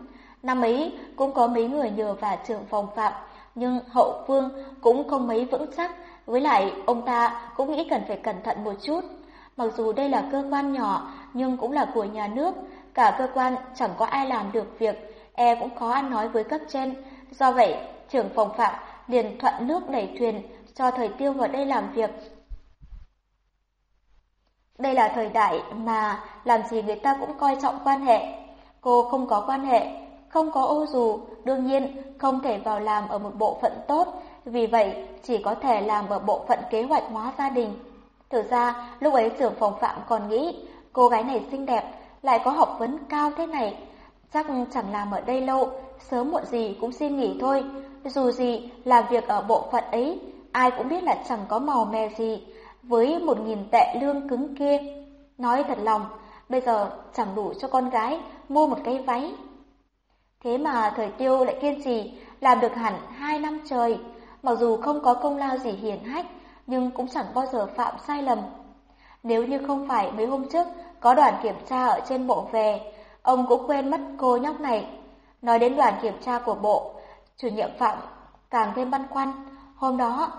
Năm ấy cũng có mấy người nhờ vào trưởng phòng phạm, nhưng hậu phương cũng không mấy vững chắc. Với lại ông ta cũng nghĩ cần phải cẩn thận một chút. Mặc dù đây là cơ quan nhỏ nhưng cũng là của nhà nước, cả cơ quan chẳng có ai làm được việc, e cũng khó ăn nói với cấp trên. Do vậy, trưởng phòng phạm liền thuận nước đẩy thuyền cho thời tiêu vào đây làm việc. Đây là thời đại mà làm gì người ta cũng coi trọng quan hệ. Cô không có quan hệ, không có ô dù, đương nhiên không thể vào làm ở một bộ phận tốt, vì vậy chỉ có thể làm ở bộ phận kế hoạch hóa gia đình. Thực ra, lúc ấy trưởng phòng phạm còn nghĩ, cô gái này xinh đẹp, lại có học vấn cao thế này, chắc chẳng làm ở đây lâu, sớm muộn gì cũng xin nghỉ thôi. Dù gì, làm việc ở bộ phận ấy, ai cũng biết là chẳng có màu mè gì, với một nghìn tệ lương cứng kia. Nói thật lòng, bây giờ chẳng đủ cho con gái mua một cái váy. Thế mà thời tiêu lại kiên trì, làm được hẳn hai năm trời, mặc dù không có công lao gì hiển hách, nhưng cũng chẳng bao giờ phạm sai lầm. Nếu như không phải mấy hôm trước có đoàn kiểm tra ở trên bộ về, ông cũng quên mất cô nhóc này. Nói đến đoàn kiểm tra của bộ, chủ nhiệm Phạm càng thêm băn khoăn. Hôm đó,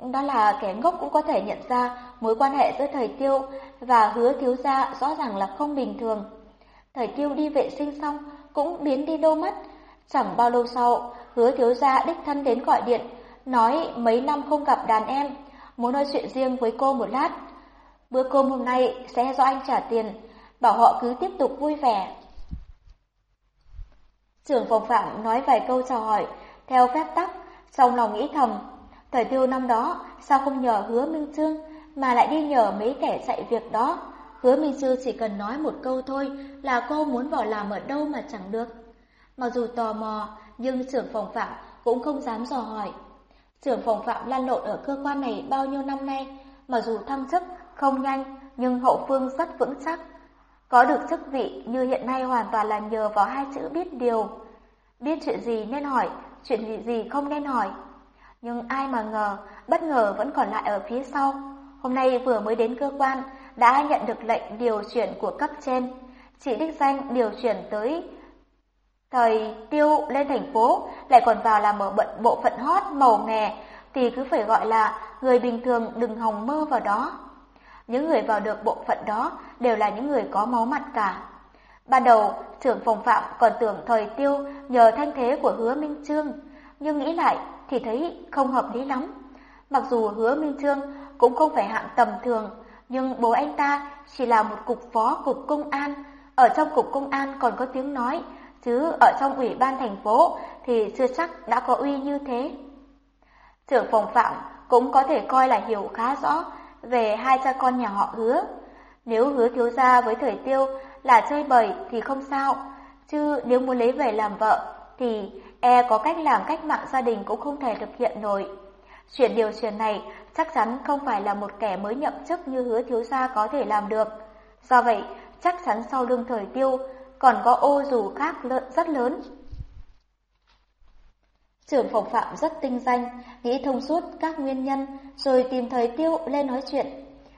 đó là kẻ ngốc cũng có thể nhận ra mối quan hệ giữa thời tiêu và hứa thiếu gia rõ ràng là không bình thường. Thời tiêu đi vệ sinh xong cũng biến đi đâu mất. Chẳng bao lâu sau, hứa thiếu gia đích thân đến gọi điện, nói mấy năm không gặp đàn em, muốn nói chuyện riêng với cô một lát. Bữa cơm hôm nay sẽ do anh trả tiền, bảo họ cứ tiếp tục vui vẻ. Trưởng phòng phạm nói vài câu chào hỏi, theo phép tắc, trong lòng nghĩ thầm, thời tiêu năm đó sao không nhờ hứa Minh Trương mà lại đi nhờ mấy kẻ chạy việc đó. Hứa Minh Trương chỉ cần nói một câu thôi là cô muốn vào làm ở đâu mà chẳng được. Mặc dù tò mò, nhưng trưởng phòng phạm cũng không dám dò hỏi. Trưởng phòng phạm lan lộn ở cơ quan này bao nhiêu năm nay, mặc dù thăng chức không nhanh nhưng hậu phương rất vững chắc. Có được chức vị như hiện nay hoàn toàn là nhờ vào hai chữ biết điều. Biết chuyện gì nên hỏi, chuyện gì gì không nên hỏi. Nhưng ai mà ngờ, bất ngờ vẫn còn lại ở phía sau. Hôm nay vừa mới đến cơ quan, đã nhận được lệnh điều chuyển của cấp trên. Chỉ đích danh điều chuyển tới thời tiêu lên thành phố, lại còn vào làm ở bận bộ phận hot màu mè, thì cứ phải gọi là người bình thường đừng hòng mơ vào đó. Những người vào được bộ phận đó đều là những người có máu mặt cả. Ban đầu, trưởng phòng phạm còn tưởng thời tiêu nhờ thanh thế của hứa Minh Trương, nhưng nghĩ lại, thì thấy không hợp lý lắm. Mặc dù hứa Minh Trương cũng không phải hạng tầm thường, nhưng bố anh ta chỉ là một cục phó cục công an, ở trong cục công an còn có tiếng nói, chứ ở trong ủy ban thành phố thì chưa chắc đã có uy như thế. Trưởng phòng phạm cũng có thể coi là hiểu khá rõ về hai cha con nhà họ hứa. Nếu hứa thiếu gia với thời tiêu là chơi bời thì không sao, chứ nếu muốn lấy về làm vợ thì e có cách làm cách mạng gia đình cũng không thể thực hiện nổi. Chuyện điều chuyển này chắc chắn không phải là một kẻ mới nhậm chức như hứa thiếu gia có thể làm được. Do vậy, chắc chắn sau lưng thời tiêu còn có ô dù khác rất lớn. Trưởng phòng phạm rất tinh danh, nghĩ thông suốt các nguyên nhân, rồi tìm thời tiêu lên nói chuyện.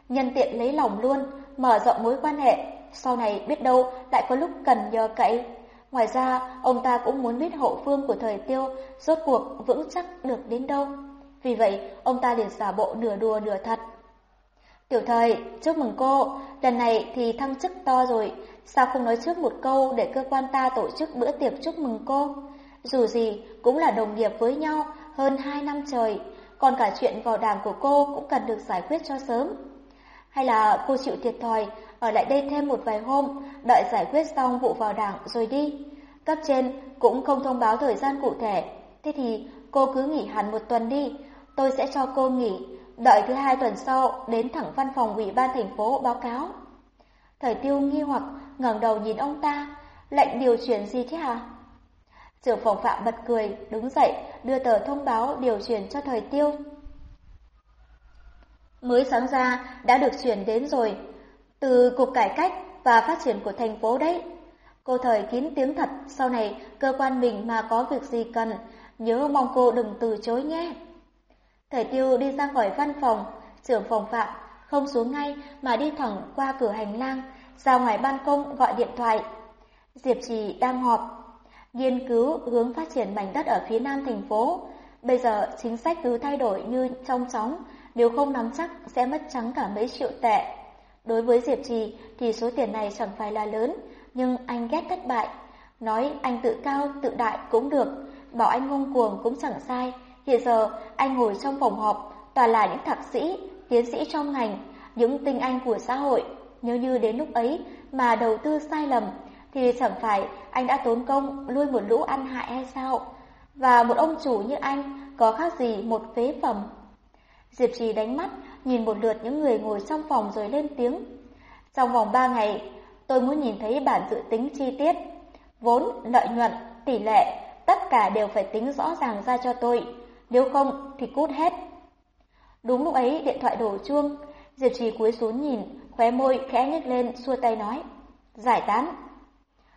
Nhân tiện lấy lòng luôn, mở rộng mối quan hệ, sau này biết đâu lại có lúc cần nhờ cậy. Ngoài ra, ông ta cũng muốn biết hậu phương của thời tiêu rốt cuộc vững chắc được đến đâu. Vì vậy, ông ta liền giả bộ nửa đùa nửa thật. Tiểu thời, chúc mừng cô, lần này thì thăng chức to rồi, sao không nói trước một câu để cơ quan ta tổ chức bữa tiệc chúc mừng cô? Dù gì, cũng là đồng nghiệp với nhau hơn hai năm trời, còn cả chuyện vào đảng của cô cũng cần được giải quyết cho sớm. Hay là cô chịu thiệt thòi, ở lại đây thêm một vài hôm, đợi giải quyết xong vụ vào đảng rồi đi. Cấp trên cũng không thông báo thời gian cụ thể, thế thì cô cứ nghỉ hẳn một tuần đi, tôi sẽ cho cô nghỉ, đợi thứ hai tuần sau đến thẳng văn phòng ủy ban thành phố báo cáo. Thời tiêu nghi hoặc ngẩng đầu nhìn ông ta, lệnh điều chuyển gì thế hả? Trưởng phòng phạm bật cười, đứng dậy, đưa tờ thông báo điều chuyển cho thời tiêu. Mới sáng ra đã được chuyển đến rồi, từ Cục Cải cách và Phát triển của thành phố đấy. Cô thời kín tiếng thật, sau này cơ quan mình mà có việc gì cần, nhớ mong cô đừng từ chối nhé. Thời tiêu đi ra khỏi văn phòng, trưởng phòng phạm không xuống ngay mà đi thẳng qua cửa hành lang, ra ngoài ban công gọi điện thoại. Diệp Trì đang họp, nghiên cứu hướng phát triển mảnh đất ở phía nam thành phố. Bây giờ chính sách cứ thay đổi như trong chóng, nếu không nắm chắc sẽ mất trắng cả mấy triệu tệ. Đối với Diệp Trì thì số tiền này chẳng phải là lớn, nhưng anh ghét thất bại. Nói anh tự cao, tự đại cũng được, bảo anh ngông cuồng cũng chẳng sai. Hiện giờ anh ngồi trong phòng họp, toàn là những thạc sĩ, tiến sĩ trong ngành, những tinh anh của xã hội. Nếu như đến lúc ấy mà đầu tư sai lầm, thì chẳng phải anh đã tốn công nuôi một lũ ăn hại hay sao? Và một ông chủ như anh có khác gì một phế phẩm? Diệp Trì đánh mắt, nhìn một lượt những người ngồi trong phòng rồi lên tiếng. Trong vòng 3 ngày, tôi muốn nhìn thấy bản dự tính chi tiết. Vốn, lợi nhuận, tỷ lệ, tất cả đều phải tính rõ ràng ra cho tôi. Nếu không thì cút hết. Đúng lúc ấy điện thoại đổ chuông, Diệp Trì cúi xuống nhìn, khóe môi khẽ nhếch lên, xua tay nói. Giải tán.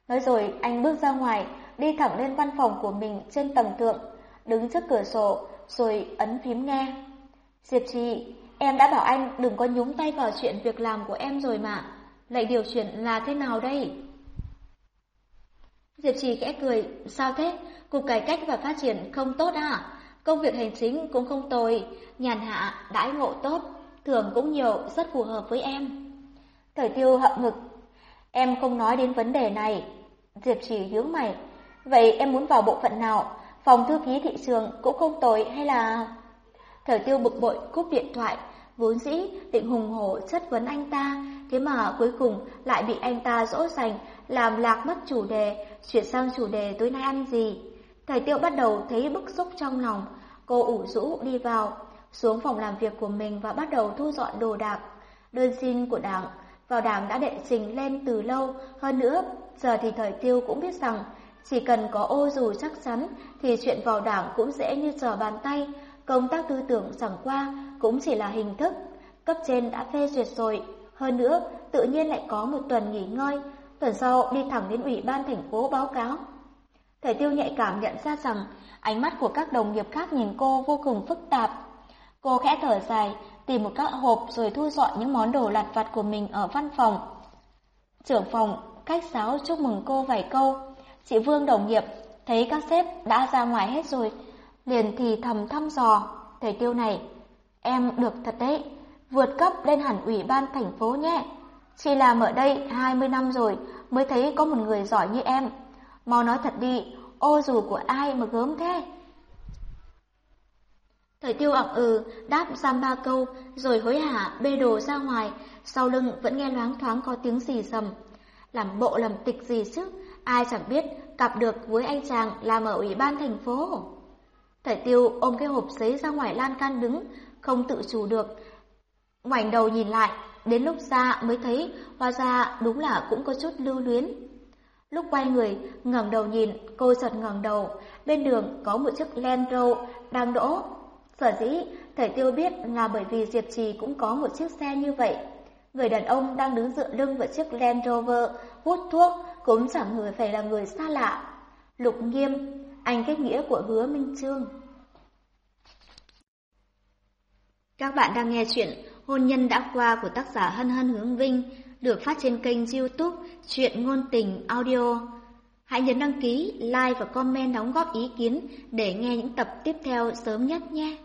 Nói rồi anh bước ra ngoài, đi thẳng lên văn phòng của mình trên tầng thượng, đứng trước cửa sổ, rồi ấn phím nghe. Diệp Trì, em đã bảo anh đừng có nhúng tay vào chuyện việc làm của em rồi mà. Lại điều chuyển là thế nào đây? Diệp Trì khẽ cười, sao thế? Cục cải cách và phát triển không tốt à? Công việc hành chính cũng không tồi, nhàn hạ, đãi ngộ tốt, thưởng cũng nhiều, rất phù hợp với em. Thời tiêu hậm ngực, em không nói đến vấn đề này. Diệp Trì hướng mày, vậy em muốn vào bộ phận nào? Phòng thư ký thị trường cũng không tồi hay là... Thời tiêu bực bội cúp điện thoại, vốn dĩ định hùng hổ chất vấn anh ta, thế mà cuối cùng lại bị anh ta dỗ dành, làm lạc mất chủ đề, chuyển sang chủ đề tối nay ăn gì. Thời tiêu bắt đầu thấy bức xúc trong lòng, cô ủ rũ đi vào, xuống phòng làm việc của mình và bắt đầu thu dọn đồ đạc. Đơn xin của đảng, vào đảng đã đệ trình lên từ lâu, hơn nữa, giờ thì thời tiêu cũng biết rằng, chỉ cần có ô dù chắc chắn thì chuyện vào đảng cũng dễ như trở bàn tay, công tác tư tưởng chẳng qua cũng chỉ là hình thức, cấp trên đã phê duyệt rồi. Hơn nữa, tự nhiên lại có một tuần nghỉ ngơi, tuần sau đi thẳng đến ủy ban thành phố báo cáo. thời tiêu nhạy cảm nhận ra rằng ánh mắt của các đồng nghiệp khác nhìn cô vô cùng phức tạp. Cô khẽ thở dài, tìm một các hộp rồi thu dọn những món đồ lặt vặt của mình ở văn phòng. Trưởng phòng khách sáo chúc mừng cô vài câu. Chị Vương đồng nghiệp thấy các sếp đã ra ngoài hết rồi, liền thì thầm thăm dò. Thầy tiêu này, em được thật đấy, vượt cấp lên hẳn ủy ban thành phố nhé. Chị làm ở đây 20 năm rồi mới thấy có một người giỏi như em. Mau nói thật đi, ô dù của ai mà gớm thế? Thời tiêu ậm ừ, đáp giam ba câu, rồi hối hả bê đồ ra ngoài, sau lưng vẫn nghe loáng thoáng có tiếng gì sầm. Làm bộ làm tịch gì chứ, ai chẳng biết cặp được với anh chàng làm ở ủy ban thành phố. Thầy tiêu ôm cái hộp giấy ra ngoài lan can đứng, không tự chủ được. Ngoảnh đầu nhìn lại, đến lúc ra mới thấy hóa ra đúng là cũng có chút lưu luyến. Lúc quay người, ngẩng đầu nhìn, cô giật ngẩng đầu, bên đường có một chiếc Land Rover đang đỗ. Sở dĩ, Thầy Tiêu biết là bởi vì Diệp Trì cũng có một chiếc xe như vậy. Người đàn ông đang đứng dựa lưng vào chiếc Land Rover, hút thuốc, cũng chẳng người phải là người xa lạ. Lục nghiêm, anh kết nghĩa của hứa Minh Trương. Các bạn đang nghe chuyện Hôn nhân đã qua của tác giả Hân Hân Hướng Vinh được phát trên kênh youtube Chuyện Ngôn Tình Audio. Hãy nhấn đăng ký, like và comment đóng góp ý kiến để nghe những tập tiếp theo sớm nhất nhé.